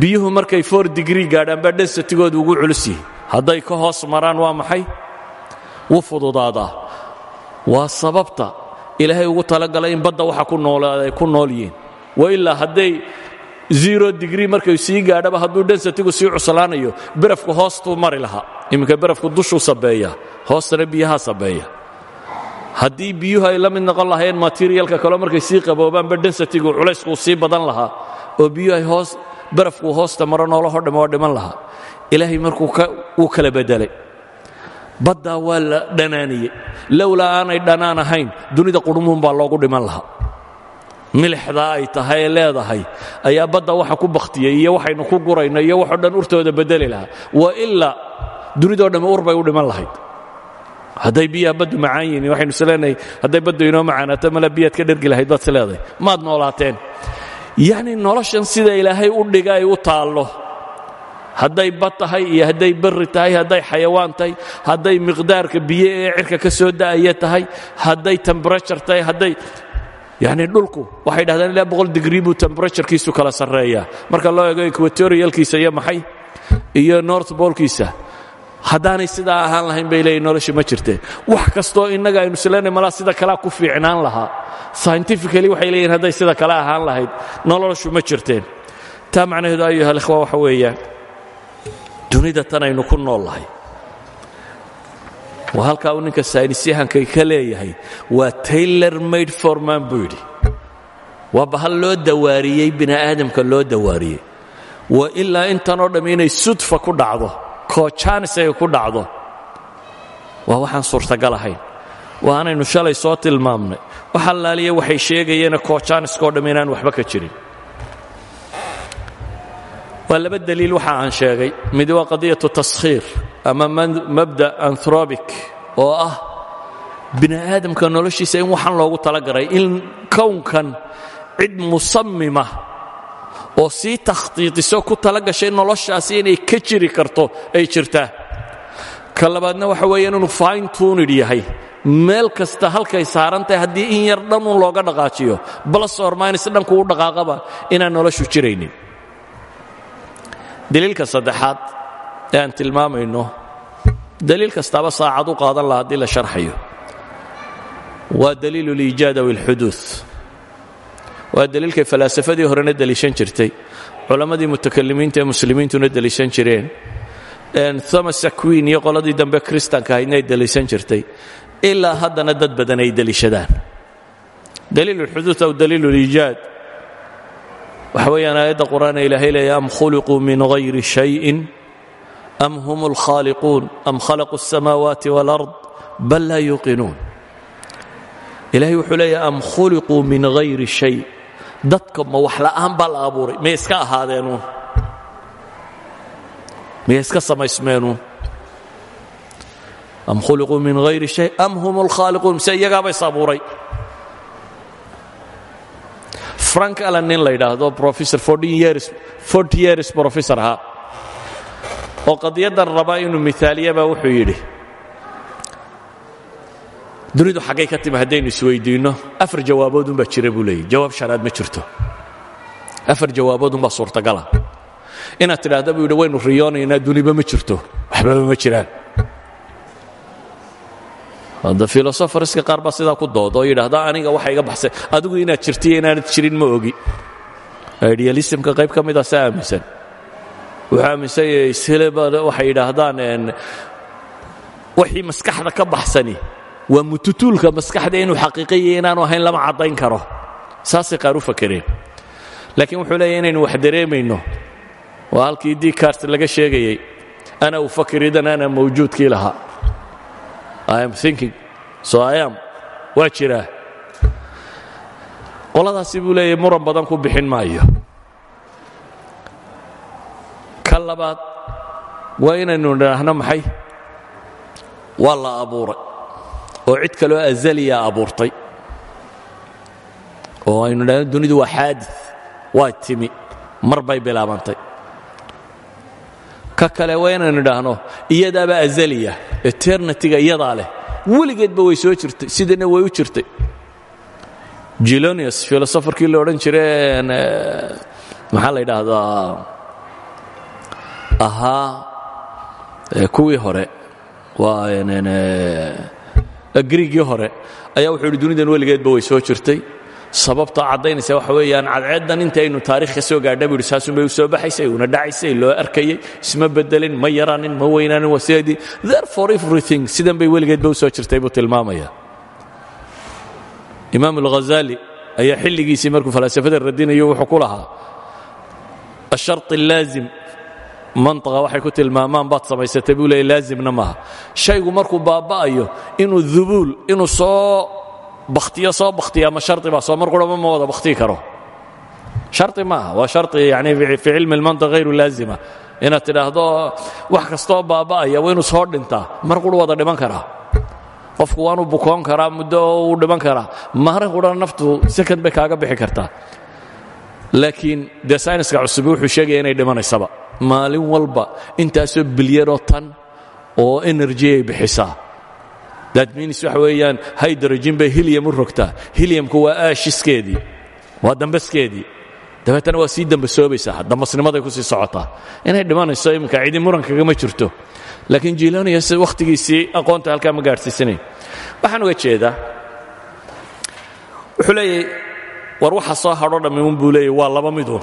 biyuhu markay for digrii gaadhaan baa dhensatigoodu ugu culus yihi hadday ka hoos maraan waa maxay? Wuu fududaadaa. Waa sababta ilaahay ugu talagalay in badda waxa ku noolaada ku nool yihiin. Wa ilaa hadday zero digrii markay sii gaadhaba hadduu dhensatigu sii cuslaanayo berafku hoostuu mari lahaa iminka berafku dushuu sabeeya hoostana biyahaa sabeeya. Haddii biyuhu ay la mid noqon lahayn materialka kaleo markay sii qaboobaanba dhensatigu culayskuu sii badan lahaa oo biyuhu hoos barafkuu hoosta maro noolahoo dhamme dhiman lahaa ilaahay markuu wuu kala bedelay baddaa waa la dhanaaniyey. Lowlaa aanay dhanaan ahayn dunida qurumuun baa loogu dhiman lahaa. Milixdaa ay tahay ee leedahay ayaa badda waxa ku bakhtiyey iyo waxaynu ku gurayno iyo waxoo dhan urtooda bedeli lahaa. Wa ilaa dunidoo dhamme ur bay u dhiman lahayd. Hadday biyaha baddu macaan yihiin waxaynu isleenahay hadday baddu inoo macaanaato mala biyaad ka dhergi lahayd baad isleedahay maad noolaateen. Yacni noloshan sida ilaahay u dhiga ay u taallo hadday bad tahay iyo hadday barri tahay hadday xayawaan tahay hadday miqdaarka biyo ee cirka ka soo da'aya tahay hadday temberature tahay hadday yacni dhulku waxay dhahdaan ilaa boqol digrii buu temberaturekiisu kala sarreeyaa. Marka loo eego equatorialkiisa iyo maxay? Iyo north bolkiisa haddaanay sidaa ahaan lahayn bay leeyihiin nolosha ma jirteen wax kastoo innaga aynu isleenay malaa sida kalea ku fiicnaan lahaa. Scientifically waxay leeyihiin hadday sida kale ahaan lahayd. Noloshu ma jirteen. Taa macnaheedu ayuha alikhwa waxa weeyaan dunida tan aynu ku nool lahay waa halkaa uu ninka saynisyahankay ka leeyahay. Waa taylor made forman buu yidhi. Waa bahal loo dawaariyey bini aadamka loo dawaariyey. Wa ilaa intanoo dhamm inay sudfa ku dhacdo koojanis ay ku dhacdo. Waa waxaan suurtagal ahayn waa anaynu shalay soo tilmaamnay. Wax allaaliya waxay sheegayeena koojaaniskao dhamm inaan waxba ka jirin waa laba daliil waxa aan sheegay. Mid waa qadiyatu taskhiir ama mabda anthrobic oo ah bini aadamka noloshiisa in waxaan loogu talagalay in kownkan cid musamima oo sii takhtiitiso ku tala gashay noloshaasi inay ka jiri karto ay jirtaa. Ka labaadna waxa weeyaan inuu fine tunid yahay. Meel kasta halkay saarantahay haddii in yar dhanun looga dhaqaajiyo. Balas ormaynis dhanku u dhaqaaqaba inaan noloshu jiraynin daliilka saddexaad aan tilmaamayno daliil kastaaba saacad u qaadan laha haddii la sharxayo. Waa daliilu liijaad aw ilxuduud. Waa daliilkay falaasafadii horena deliishan jirtay culammadii mutakalimiinta ee muslimiintuna deliishan jireen. Thomas aquin iyo qoladii dambe kristanka ahaydna ay jirtay ilaa haddana dad badan ay deliishadaan daliil ulxuduud aw daliil uliijaad waxa weeyaan aayadda qur'aana ilaahay leeya am khuliquu min hayri shayin am hum اlkhaaliquun am khalaquu الsamaawaati wاlard bal laa yuuqinuun ilahay wuxuu leeyahy am khuliquu min hayri shay dadka ma wax la'aan baa la abuuray may iska ahaadeenuun miyay iska samaysmeenuun am khuliquu min hayri shay am hum اlkhaaliquun mise iyagaaba is abuuray Frank allan nin la yidhaahdo professor forty years professor ahaa. Oo qadiyaddan raba inuu miaaliyabaa wuxuu yidhi dunidu xaggay ka timi haddaynu isweydiinno afar jawaaboodunbaa jira buu leeyay jawaab shanaad ma jirto. Afar jawaaboodunbaa suurtagala. Inaad tidhaahda buu yidhi waynu riyoonaynaa duniba ma jirto. Waxbaba ma jiraan hadda filosofarska qaar baa sidaa ku dooda oo yidhaahda aniga waxa iga baxsay. Adigu inaad jirtiyo inaanad jirin ma ogi. Idealismka qayb ka mida se aaminsan. Wuxuu aaminsan yahay sleba waxay yidhaahdaan wixii maskaxda ka baxsani waa mututuulka maskaxda inuu xaqiiqiya inaanu ahayn lama caddayn karo. Saasay qaar u fakereen. Laakiin wuxuu leeyahy inaynu wax dareemayno. Waa halkii dikart laga sheegayey ana ufakir idan ana mawjuudkii lahaa I am thinking so I am. Waa jiraa qoladaasi buu leeyahy muran badan ku bixin maayo. Ka labaad waa inaynu maxay? Waa la oo cid kaloo azaliya abuurtay. Oo aynu idhahno dunidu waa xaadi waa timi. Mar bay bilaabantay ka kale waa idhaahno iyadaaba azaliya eternatiga iyadaa leh. Weligeedba way soo jirtay sidana way u jirtay. Jilonius filosofarkii la odhan jire maxaa la yidhaahdaa? Ahaa kuwii hore. Waa griigii hore. Ayaa wuxuu idhi dunidan weligeedba way soo jirtay sababta caddaynaysa waxa weeyaan cadceeddan inta aynu taarikh ka soo gaadha buu yidhi saasunbay u soo baxaysay una dhacaysay loo arkayay isma bedelin ma yaraanin ma weynaanin waa sideedii therefore everything sidan bay weligeedba u soo jirtay buu tilmaamaya. Imaam alghazali ayaa xilligiisii markuu falaasafada radinayo wuxuu ku lahaa ashar allaazim mantaqa waxay ku tilmaamaan baad samaysatay buu leeyay laazimna maaha. Shaygu markuu baaba'ayo inuu dubuul inuu soo bakhtiyo soo bakhtiya ama shardi baa soo mar qurama ma wada bakhtiyi karo shardi maaha waa shardi yani fi cilmi almantiq hayru laazima inaad tidhaahdo wax kastoo baaba'aya waa inuu soo dhintaa mar qura wada dhiman karaa qofku waanuu bukoon karaa muddo uu dhiman karaa maalin qurana naftu sekond bay kaaga bixi kartaa laakiin dee sayniska cusubi wuxuu sheegaya inay dhimanaysaba maalin walba intaasoo bilyanoo tan oo energy ay bixisaa that means waxa weeyaan hydrogen bay helium u rogtaa. Heliumku waa aashiskeedii waa dambaskeedii dabeetana waa sii dambasoobaysaa dambasnimaday ku sii socotaa. Inay dhimanayso iminka cidi murankagama jirto. Laakiin jilonius wakhtigiisii aqoonta halkaa ma gaadhsiisanayn waxaan uga jeedaa wuxuu leeyahy war waxa soo hadho dhammi un buu leeyahy waa laba midun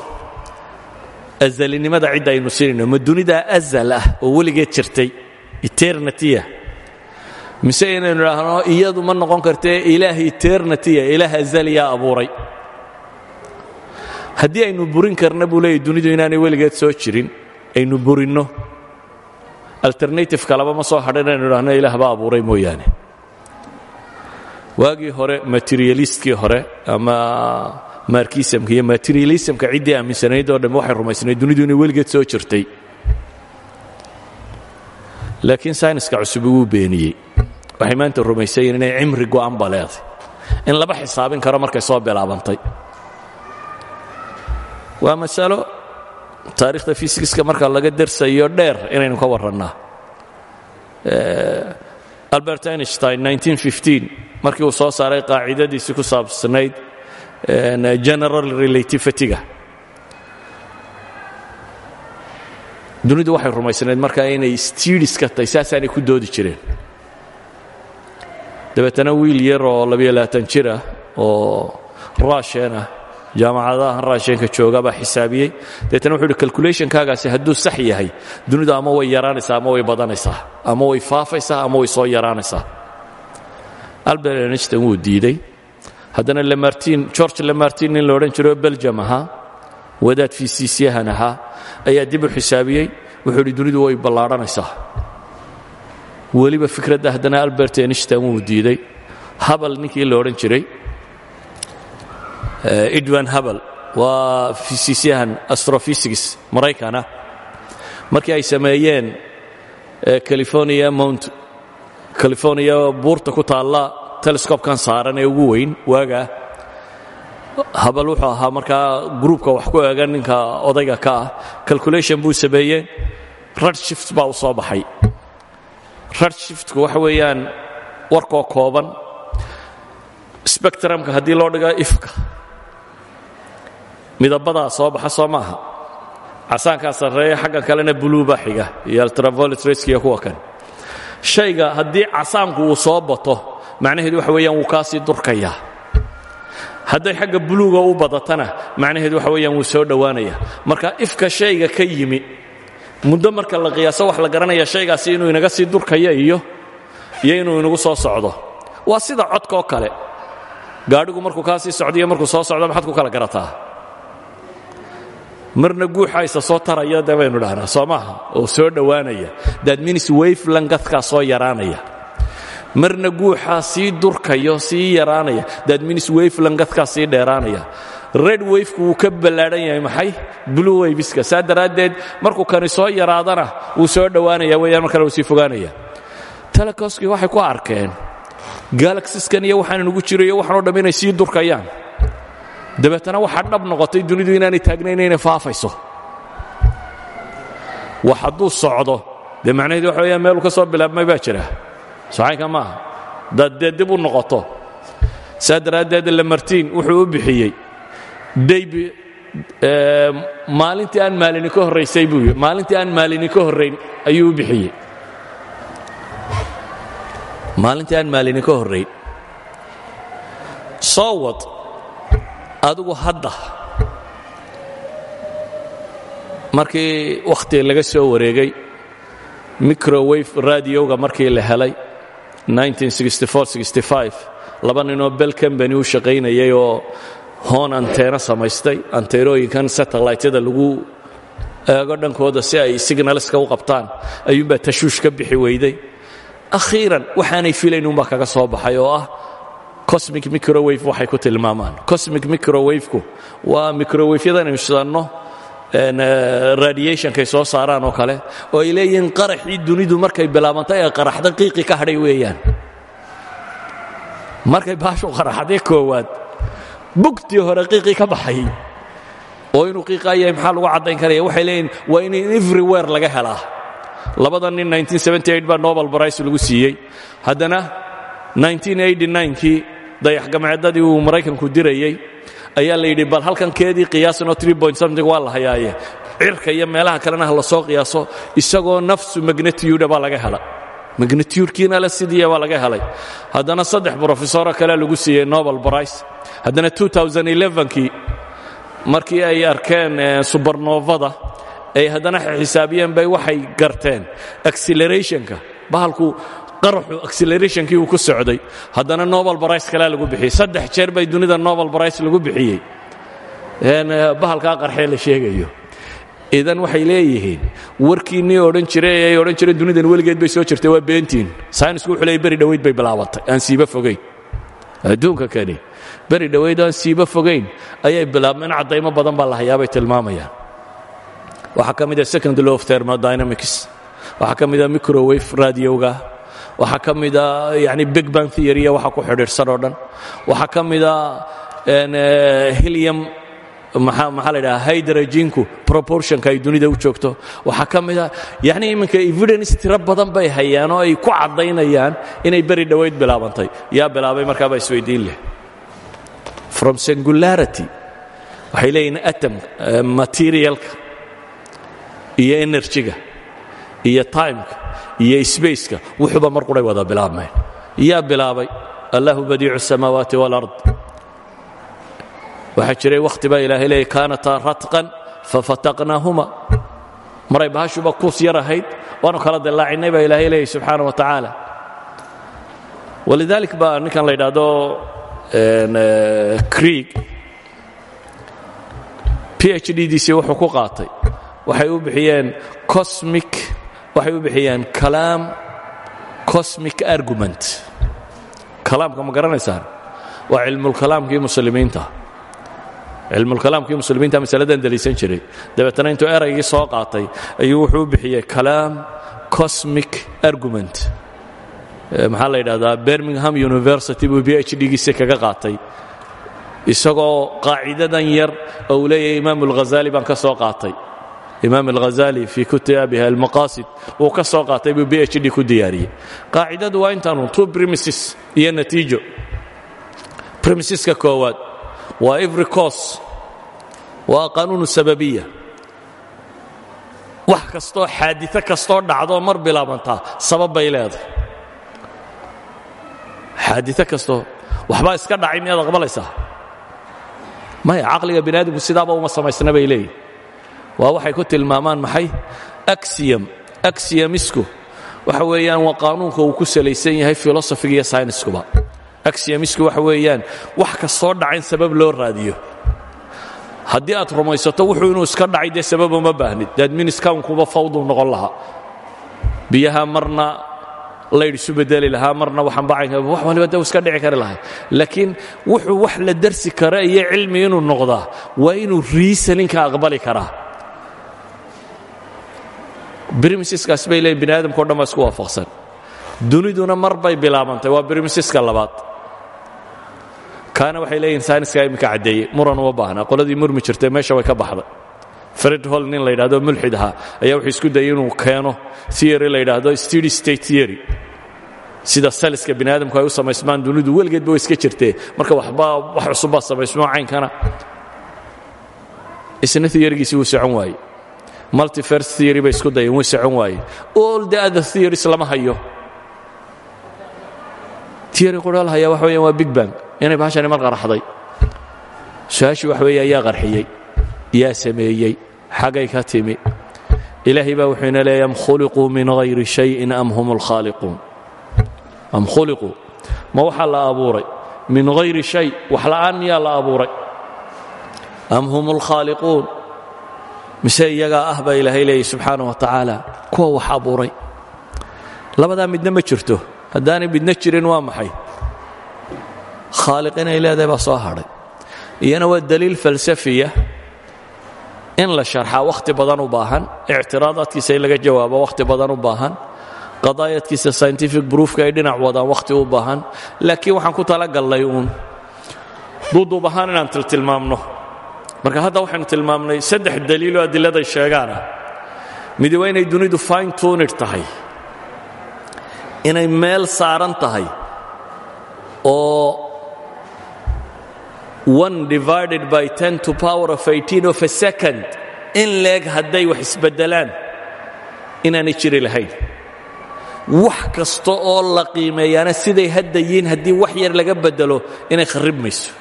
azalinimada cidda aynu siinayno ma dunidaa azal ah oo weligeed jirtay eternatiya mise inaynu idhaahno iyadu ma noqon kartee ilaah eternatiya ilaah azaliyaa abuuray. Haddii aynu burin karna buu leeyahy dunidu inaanay weligeed soo jirin aynu burinno. Alternative kalaba ma soo hadhan inaynu idhahno ilaah baa abuuray mooyaane. Waagii hore materialistkii hore ama markisamka iyo materialismka ciddii aaminsanayd oo dhamme waxay rumaysnayd dunidu inay weligeed soo jirtay. Laakiin sayniska cusubi wuu beeniyey waxay maanta rumaysayiin inay cimri go'anba leeday. In laba xisaabin karo markay soo bilaabantay. Waa masalo taarikhda fysikiska marka laga dersayo dheer inaynu ka warrannaa albert einstein markii uu soo saaray qaacidadiisii ku saabsanayd general relativityga. Dunidu waxay rumaysnayd markaa inay stiidiska tahay saasaanay ku doodi jireen dabeetana wiil yar oo jir ah oo rusheen ah jaamacadahan rusheenka jooga baa xisaabiyey wuxuu uhi calculationkaagaasi hadduu sax yahay dunidu ama way yaraanaysaa ama way badanaysaa ama way faafaysaa ama way soo yaraanaysaa. Albert einstein wuu diidey haddana lamartin george lamartin nin la odhan jiro belgium ahaa wadaad fiisiisyahan ahaa ayaa dib u xisaabiyey. Wuxuu idhi dunidu way ballaadhanaysaa weliba fikradda haddana albert einstein wuu diiday. Habal ninkii la odhan jiray edwan habal waa fiisiisyahan astrophysics maraykana markii ay sameeyeen california mount california buurta ku taalla telescobkan saaran ee ugu weyn waagaa habal wuxuu ahaa markaa gruubka wax ku eegan ninka odayga ka ah. Calculation buu sameeyey rad shift baa soo baxay rad shiftku waxa weeyaan warkoo kooban. Spectrumka haddii loo dhigo ifka. Midabadaa soo baxa soo maaha. Casaankaa sarreeya xagga kalena buluuba xiga. Iyo altravolit reskiya kuwa kan shayga haddii casaanku uu soo bato macnaheedu waxa weeyaan wuu kaa sii durkayaa hadday xagga buluuga u badatana macnaheedu waxa weeyaan wuu soo dhowaanaya. Marka ifka shayga ka yimi muddo marka la qiyaaso wax la garanaya shaygaasi inuu inaga sii durkayo iyo iyo inuu inagu soo socdo. Waa sida codkaoo kale. Gaadhigu markuu kaa sii socdo iyo markuu soo socdo maxaad ku kala garataa? Marna guuxaysa soo taraya de baynu dhahnaa soo maaha? Oo soo dhowaanaya. Dadminis wayflangadkaa soo yaraanaya marna guuxaa sii durkayo sii yaraanaya. Dadminis wayflangadkaa sii dheeraanaya. Red wayfku wuu ka ballaadhan yahay maxay? Blue waybiska saa daraaddeed markuu kani soo yaraadana wuu soo dhowaanaya weeyaan mar kale wuu fogaanaya. Telekoskii waxay ku arkeen. Galaxiskan iyo waxaan inugu jiro iyo waxanoo dhamm inay durkayaan. Dabeetana waxaa dhab noqotay dunidu inaanay taagnayn inay faafayso. Wax hadduu socdo dee waxa weyaan meeluu ka soo bilaabmay baa jira socaynka maaha daad dib u noqoto. Saa daraaddeed lamartiin wuxuu u bixiyey. Dayb maalintii aan maalini ka horraysay buu maalintii aan maalini ka horrayn ayuu u bixiyey. Maalintii aan maalini ka horrayn soo adigu hadda. Markii wakhti laga soo wareegay microwave radioga markii la helay laba ninoo bel combany u shaqaynayay oo hoon anteena samaystay. Anteenooyinkan satelliteyada lagu eego dhankooda si ay signalska u qabtaan ayuunbaa tashuush ka bixi weyday. Akhiiran waxaanay filayn unbaa kaga soo baxay oo ah cosmic microwave waxay ku tilmaamaan. Cosmic microwave-ku waa microwafeyadan aynu shidanno radiationkay soo saaraan oo kale oo ay leeyihiin dunidu markay bilaabantay ee qaraxda qiiqi ka hadhay weeyaan. Markay baashu qaraxday koowaad bugtii hore qiiqii ka baxay. Oo inuu qiiqaa yahay maxaa lagu caddayn karaya? Waxay leeyihiin waa in everywhere laga helaa. Labada nin baa nobel brice lagu siiyey. Haddana kii dayaxgamceedadii uu maraykanku dirayey ayaa la yidhi bal halkan keedii qiyaasanoo something waa la hayaaye. Cirka iyo meelaha kalena ha la soo qiyaaso isagoo nafsu magnatiyuda baa laga hela magnatiyurkiina le sidii baa laga helay. Haddana saddex brofesoro kalea lagu siiyey nobel brice haddana kii markii ay arkeen subarnovada ay haddana xisaabiyeen bay waxay garteen. Accelerationka bahalku qaraxu accelerationkii uu ku socday. Haddana nobel brice kalea lagu bixiyey saddex jeer bay dunida nobel brice lagu bixiyey bahalkaa qarxee la sheegayo. Idan waxay leeyihiin warkiinnii odhan jiray ay odhan jireen dunidan weligeed bay soo jirtay waa beentiin. Saynisku wuxuu leeyay beri dhowayd bay bilaabatay. Aan siiba fogayn adduunka kani beri dhowayd aan siiba fogayn ayay bilaabmeen caddaymo badan baa la hayaabay tilmaamayaan. Waxaa ka mida second law of thermodynamics. Waxaa ka mida microwave radioga waxaa ka mida yani big bang theory waxa ku xidhiidhsan oo dhan. Waxaa ka mida helium maxaa la ydhaha hydroginku proportionka ay dunida u joogto. Waxaa ka mid a yacni iminka evidence tiro badan bay hayaan oo ay ku caddaynayaan inay beri dhowayd bilaabantay. Yaa bilaabay markaabaa isweydiin leh. From singularity waxay leeyihiin atom materialka iyo energyga iyo timeka iyo sbayska wuxuuba mar quray wada bilaabmeen yaa bilaabay allahu badiicu اsamaawaati wاlard waxaa jiray wakhti baa ilaahay leeyay kaanataa ratqan fafataqnaahuma maray bahashuba kuus yar ahayd waanu kala dillaacinnay baa ilaahay leeyay subxaana wa tacaala. Walidalik baa ninkan la yidhaahdo eh, krieg p h d diisii wuxuu ku qaatay. Waxay u bixiyeen cosmic waxay u bixiyeen kalaam cosmic argument. Kalaamka ma garanaysaan waa cilmulkalaamkii muslimiinta. Cilmulkalaamkii muslimiinta masaladan daliisan jiray. Dabeetana intuu eraygii soo qaatay ayuu wuxuu u kalaam cosmic argument. Maxaa la yidhahdaa birmingham university buu b h dgiisi kaga qaatay. Isagoo qaacidadan yar oo uu leeyahay imaam alghazali baan ka soo qaatay imaam alghazali fii kutaabiha almaqaasid wuu ka soo qaatay buu b h d ku diyaariyey qaacidadu waa intaanu two premises iyo natiijo premiseska koowaad waa wax kastoo xaadito kastoo dhacdoo mar bilaabantaa sabab bay leedahay xaadito kastoo waxbaa iska dhacay miyaad aqbalaysaa maya caqliga bini aadamku sidaaba uma samaysna bay leeyihiin waa waxay ku tilmaamaan maxay? Axiyam axiyamisku waxa weeyaan waa qaanuunka uu ku salaysan yahay filosofiga iyo sayniskuba axiyamisku waxa weeyaan wax kastoo dhacayn sabab loo raadiyo. Haddii aad rumaysato wuxuu inuu iska dhacay dee sabab uma baahnid daadminiskawnkuba fawduu noqon lahaa. Biyaha marna laydh isu bedeli lahaa marna waxanbacaynka wax waliba de iska dhici kari lahay laakiin wuxuu wax la darsi kara iyo cilmi inuu noqdaa waa inuu riisaninka aqbali karaa brimisiskaas bay leeyiin bini duniduna mar bilaabantay waa brimisiska labaad. Kaana waxay leeyihiin sayniska iminka caddeeyey muran uma baahna qoladii murmi jirtay meesha way ka baxday. Fred hol nin la yidhahdo mulxid ahaa ayaa wuxuu isku dayay inuu keeno theory la yidhaahdo stedy state theory. Sida saliska bini ay u samaysmaan dunidu weligeedba way iska jirtee. Marka waxba wax cusubbaa samaysmoo caynkana. Isna theorygiisii wuu socon waaye multiverse theory bay isku dayeen wuu socon waaye all the other theories lama hayo. Theory qudhaal hayaa waxa weeyaan waa big bang. Inay bahashani mar qaraxday. Su'aashii wax weeye ayaa qarxiyey yaa sameeyey xaggay ka timi. Ilaahay baa wuxuu ina leeya am khuliquu min hayri shayin am hum lkhaaliquun am khuliquu ma waxaa la abuuray? Min hayri shay wax la'aan miyaa la abuuray? Am hum lkhaaliquun mise iyagaa ah baa ilaahay leeyay subxaana wa tacaala kuwa wax abuuray. Labadaa midna ma jirto. Haddaanay midna jirin waa maxay? Khaaliq inay leedahay baa soo hadhay. Iyana waa daliil falsafiya in la sharxaa wakhti badan u baahan ictiraadaadkiisa in laga jawaabo wakhti badan u baahan qadaayadkiisa scientific broofka ay dhinac wadaan wakhti u baahan. Laakiin waxaan ku talagallay uun. Duuduub ahaan inaan tiltilmaamno marka hadda waxaynu tilmaamnay saddex daliiloo adiladay sheegaana. Midi waa inay dunidu fine tunid tahay. Inay meel saaran tahay. Oo divided by ten to power of eighteen of a second. In leeg hadday wax isbeddelaan inaanay jiri lahayn. Wax kasta oo la qiimeeyaana siday hadda yihiin haddii wax yar laga beddelo inay kharrib mayso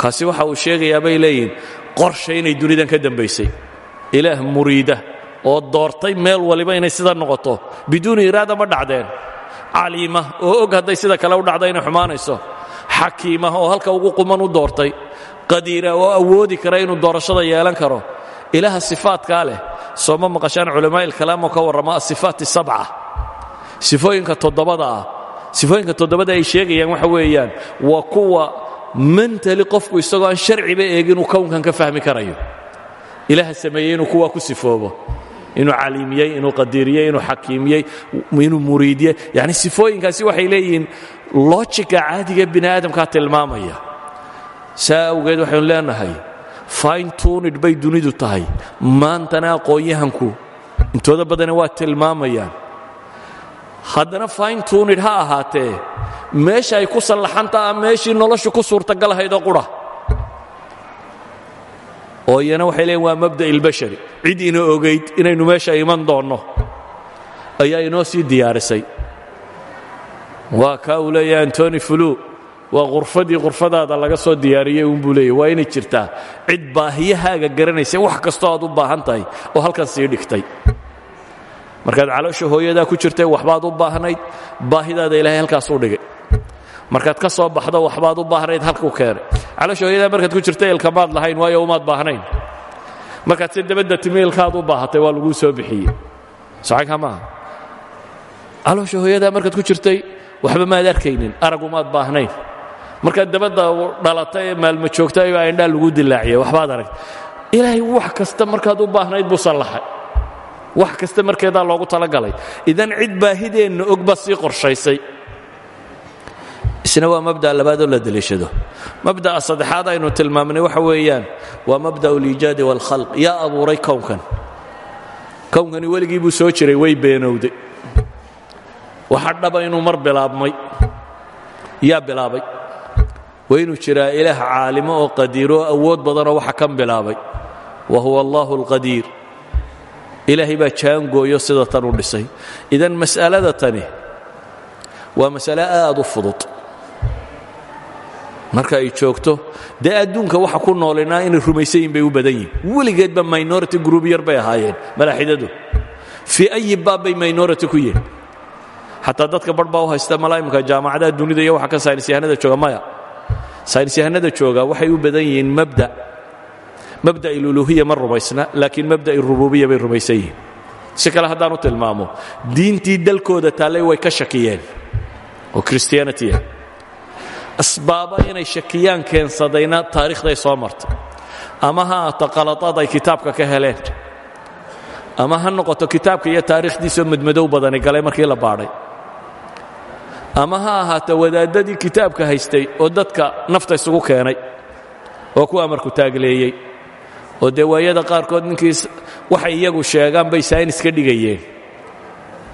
kaasi waxa uu sheegayaa bay leeyihiin qorsha inay dunidan ka dambaysay. Ilaah muriida oo doortay meel waliba inay sida noqoto. Biduuni iraada ma dhacdeen. Caliima oo og hadday sida kale u dhacda inay xumaanayso. Xakiima oo halka ugu quman u doortay. Qadiira oo awoodi kara inuu doorashada yeelan karo. Ilaaha sifaatkaa leh sooma maqashaan culamaa ilkalaamoo ka warrama asifaat sabca. Sifooyinka toddobada ah. Sifooyinka toddobada ay sheegayaan waxa weeyaan waa kuwa mentali qofku isagoo aan sharciba eegin uu kownkan ka fahmi karayo. Ilaaha sameeyey inuu kuwaa ku sifoobo. Inuu caliimiyey inuu qadiiriyey inuu xakiimiyey inuu muriidiyey. Yani sifooyinkaasi waxay leeyihiin lojika caadiga bini aadamkaa tilmaamaya. Saa awgeed waxaynu leenahay fine tunid bay dunidu tahay. Maantana aqoon-yahanku intooda badani waa tilmaamayaan haddana fine tunid ha ahaatee meesha ay ku sallaxantaa meeshii noloshu ku suurtagalhaydoo qura. Oo iyana waxay leeyiin waa mabda' ilbashari cid ina ogayd inaynu meesha iman doonno. Ayaa inoo sii diyaarisay. Waa kaa uu leeyahay antoni fulu waa qurfadii qurfadaada laga soo diyaariyey uunbuu leeyahy waa inay jirtaa. Cid baahiyahaaga garanaysa wax kastoo aad u baahan tahay oo halkan sii dhigtay markaad caloosha hooyadaa ku jirtay waxbaad u baahnayd baahidaada ilaahay halkaasuu dhigay. Markaad ka soo baxdo waxbaad u baahnayd halkuu keenay. Caloosha hooyadaa markaad ku jirtay ilkamaad lahayn waayo umaad baahnayn. Markaad si dabadda timi ilkaad u baahatay waa laguu soo bixiyey. Socanka maaha caloosha hooyadaa markaad ku jirtay waxba maad arkaynin aragumaad baahnayn. Markaad dabadda dhalatay ee maalma joogtay baa indhaa lagu dilaaciya waxbaad arag ilaahay wax kasta markaad u baahnayd buu sallaxay wax kasta markeedaa loogu talagalay. Idan cid baahideenna og baa sii qorshaysay. Isna waa mabda labaadoo la deliishado mabda'a saddexaad aynu tilmaamnay waxa weeyaan waa mabda'u liijaadi waalkhalq yaa abuuray kownkan. Kownkani weligii buu soo jiray way beenowday. Waxa dhaba inuu mar bilaabmay. Yaa bilaabay. Waa jiraa ilaah caalimo oo qadiir oo awood badanoo waxa kan bilaabay. Wa huwa allahu alqadiir ilaahay baa jaangooyo sida tan u dhisay. Idan mas'alada tani waa mas'ale aad fudud. Marka ay joogto dee adduunka waxa ku noolinaa inay rumaysayin bay u badan yihiin weligeedba minority group yar bay ahaayeen malaaxidadu fii ayi baab bay minority ku yihiin xataa dadka barh baa u haysta malaa'imka dunida iyo waxa ka saynisyahanada jooga maya. Jooga waxay u badan yihiin mabda mabda iluluhiya ma rumaysna laakiin mabda irububiya bay rumaysan yihiin si kale haddaan u tilmaamo diintii dalkooda taallay way ka shakiyeen oo christianitya asbaaba inay shakiyaan keensadayna taarikhday soo martay. Ama ha ahaato qaladaad ay kitaabka ka heleen. Ama ha noqoto kitaabka iyo taarikhdiisoo madmadow badani galay markii la baadhay. Ama ha ahaato wadaadadii kitaabka haystay oo dadka nafta isugu keenay oo ku amarku taagleeyey oo dee waayada qaarkood ninkii waxay iyagu sheegaan bay saynis ka dhigayeen.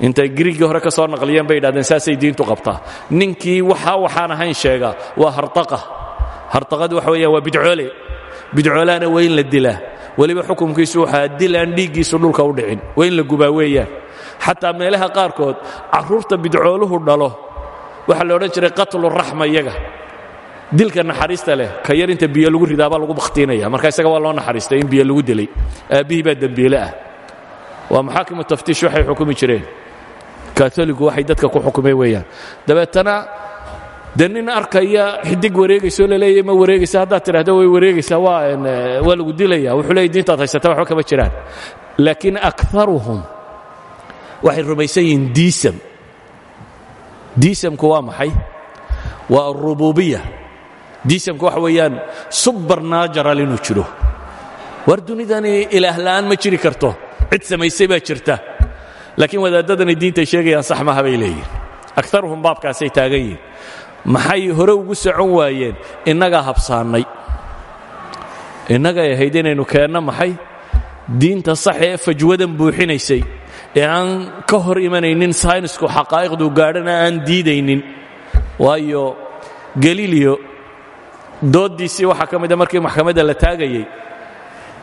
Intay griigii hore ka soo naqliyeen bay yidhahdeen saasay diintu qabtaa. Ninkii waxa waxaan ahayn sheega waa hartaqa. Hartaqadu waxa weeyaan waa bidcoole. Bidcoolaana waa in la dilaa weliba xukumkiisu waxaa dil aan dhiiggiisu dhulka u dhicin. Waa in la gubaa weeyaan. Xataa meelaha qaarkood carruurta bidcooluhu dhalo. Waxaa la odhan jiray qatluraxma iyaga dilka naxariista leh ka yar inta biyo lagu ridaabaa lagu bakhtiinaya. Marka isaga waa loo naxariistay in biyo lagu dilay. Aabbihii baa dembiile ah. Waa maxaakimu taftiish waxay xukumi jireen. Katoligu waxay dadka ku xukumeen weeyaan. Dabeetana de nin arkaya xidig wareegaysoo laleeyahy ma wareegaysa haddaad tidhahdo way wareegaysaa waa lagu dilaya. Wuxuu leeyay diintaad haysata waxba kama jiraan. Laakiin akaruhum waxay rumaysan yihiin diisam. Diisamku waa maxay? Waa arububiya diisamku waxa weeyaan subarnajaral inuu jiro. War dunidani ilaah la'aan ma jiri karto. Cid samaysay baa jirta. Laakiin wadaadadani diintay sheegayaan sax maha bay leeyihiin akaruhum baabkaasay taagan yihiin maxay hore ugu socon waayeen? Innagaa habsaannay. Innagay ahayd inaynu keenno maxay? Diinta sax ee fajwadan buuxinaysay. Ee aan ka hor imanaynin saynisku xaqaa'iqdu gaadhana aan diidaynin. Waayo galiliyo dooddiisii waxaa ka mida markii maxkamadda la taagayey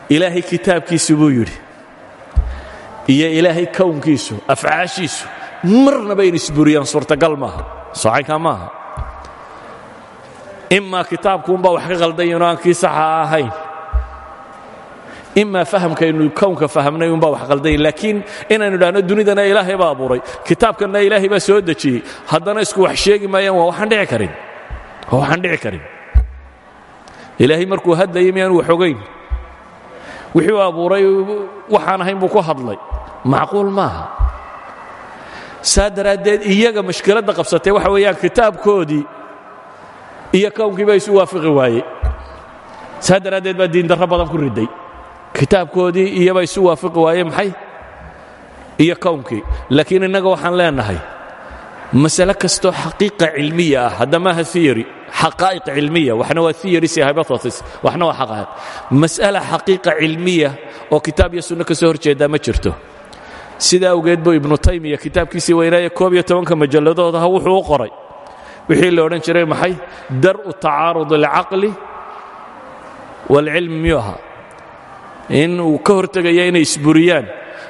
ilaahay kitaabkiisu buu yidhi iyo ilaahay kownkiisu afcaashiisu marnaba in isburiyaan suurtagal maaha socaynkaa maaha. Imaa kitaabkuunbaa wax ka qaldanyahin oo aan kii saxa ahayn. Imaa fahamkaynu kownka fahamnay unbaa wax qaldanyahin laakiin inaynu idhahno dunidana ilaahay baa abuuray kitaabkanna ilaahay baa soo dejiyey. Haddana isku wax sheegi maayaan waa waxaan dhici karin waa dhici karin ilaahay markuu hadlayay miyaan wax ogayn wixii uu abuuray waxaan ahayn buu ku hadlay. Macquul maaha. Saa daraaddeed iyaga mashkiladda qabsatay waxa weeyaan kitaabkoodii iyo kownkii baa isu waafiqi waayey. Saa daraaddeed baa diindarro badan ku riday. Kitaabkoodii iyobaa isu waafiqi waaye maxay? Iyo kownkii laakiin innaga waxaan leenahay masale kastoo xaqiiqa cilmiya ah. Hadda maaha theory. Xaqaa'iq cilmiya. Waxna waa iyo hypothesis. Waxna waa xaqaa'iq. Mas'ala xaqiiqa cilmiya oo kitaab iyo sunno ka soo ma jirto. Sidaa awgeed buu ibnu taymiya kitaabkiisii weynaaye koob iyo tobanka wuxuu qoray. Wixii la odhan jiray maxay? Dar'u tacaarud alcaqli waalcilmi miyuu ahaa? In uu ka hortegaya inay isburiyaan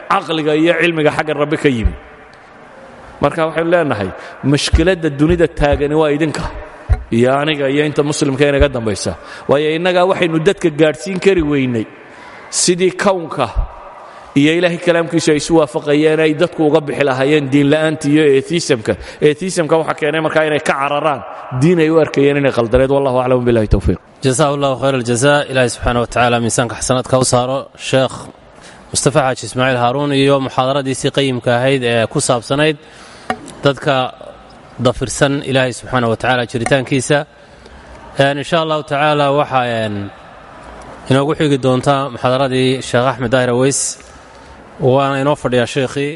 caqliga iyo cilmiga xagga rabbi ka yimi marka waxaynu leenahay mashkiladda dunida taagani waa idinka. Iyo aniga iyo inta muslimka inaga dambaysa. Waayo innagaa waxaynu dadka gaadhsiin kari weynay. Sidii kownka iyo ilaahay kalaamkiisu ay isu waafaqayeen ay dadku uga bixi lahaayeen diinla'aanta iyo eetiisamka eetiisamka waxa keenay markaa inay ka cararaan. Diin ay u arkayeen inay qaldaneed wallahu aclam billahi towfiiq jazahu allahu khayr aljaza ilaahi subxaana wa tacaala miisaanka xasanaadka u saaro. Sheekh mustafa xaaji ismaaciil haaruun iyo muxaadaradiisii qayimka ahayd ee ku saabsanayd dadka dafirsan ilaahay subxaana wa tacaala jiritaankiisa. Insha allahu tacaala waxaa inoogu xigi doontaa muxaadaradii sheekh axmed daahir aweys waana inoo fadhiyaa sheekhii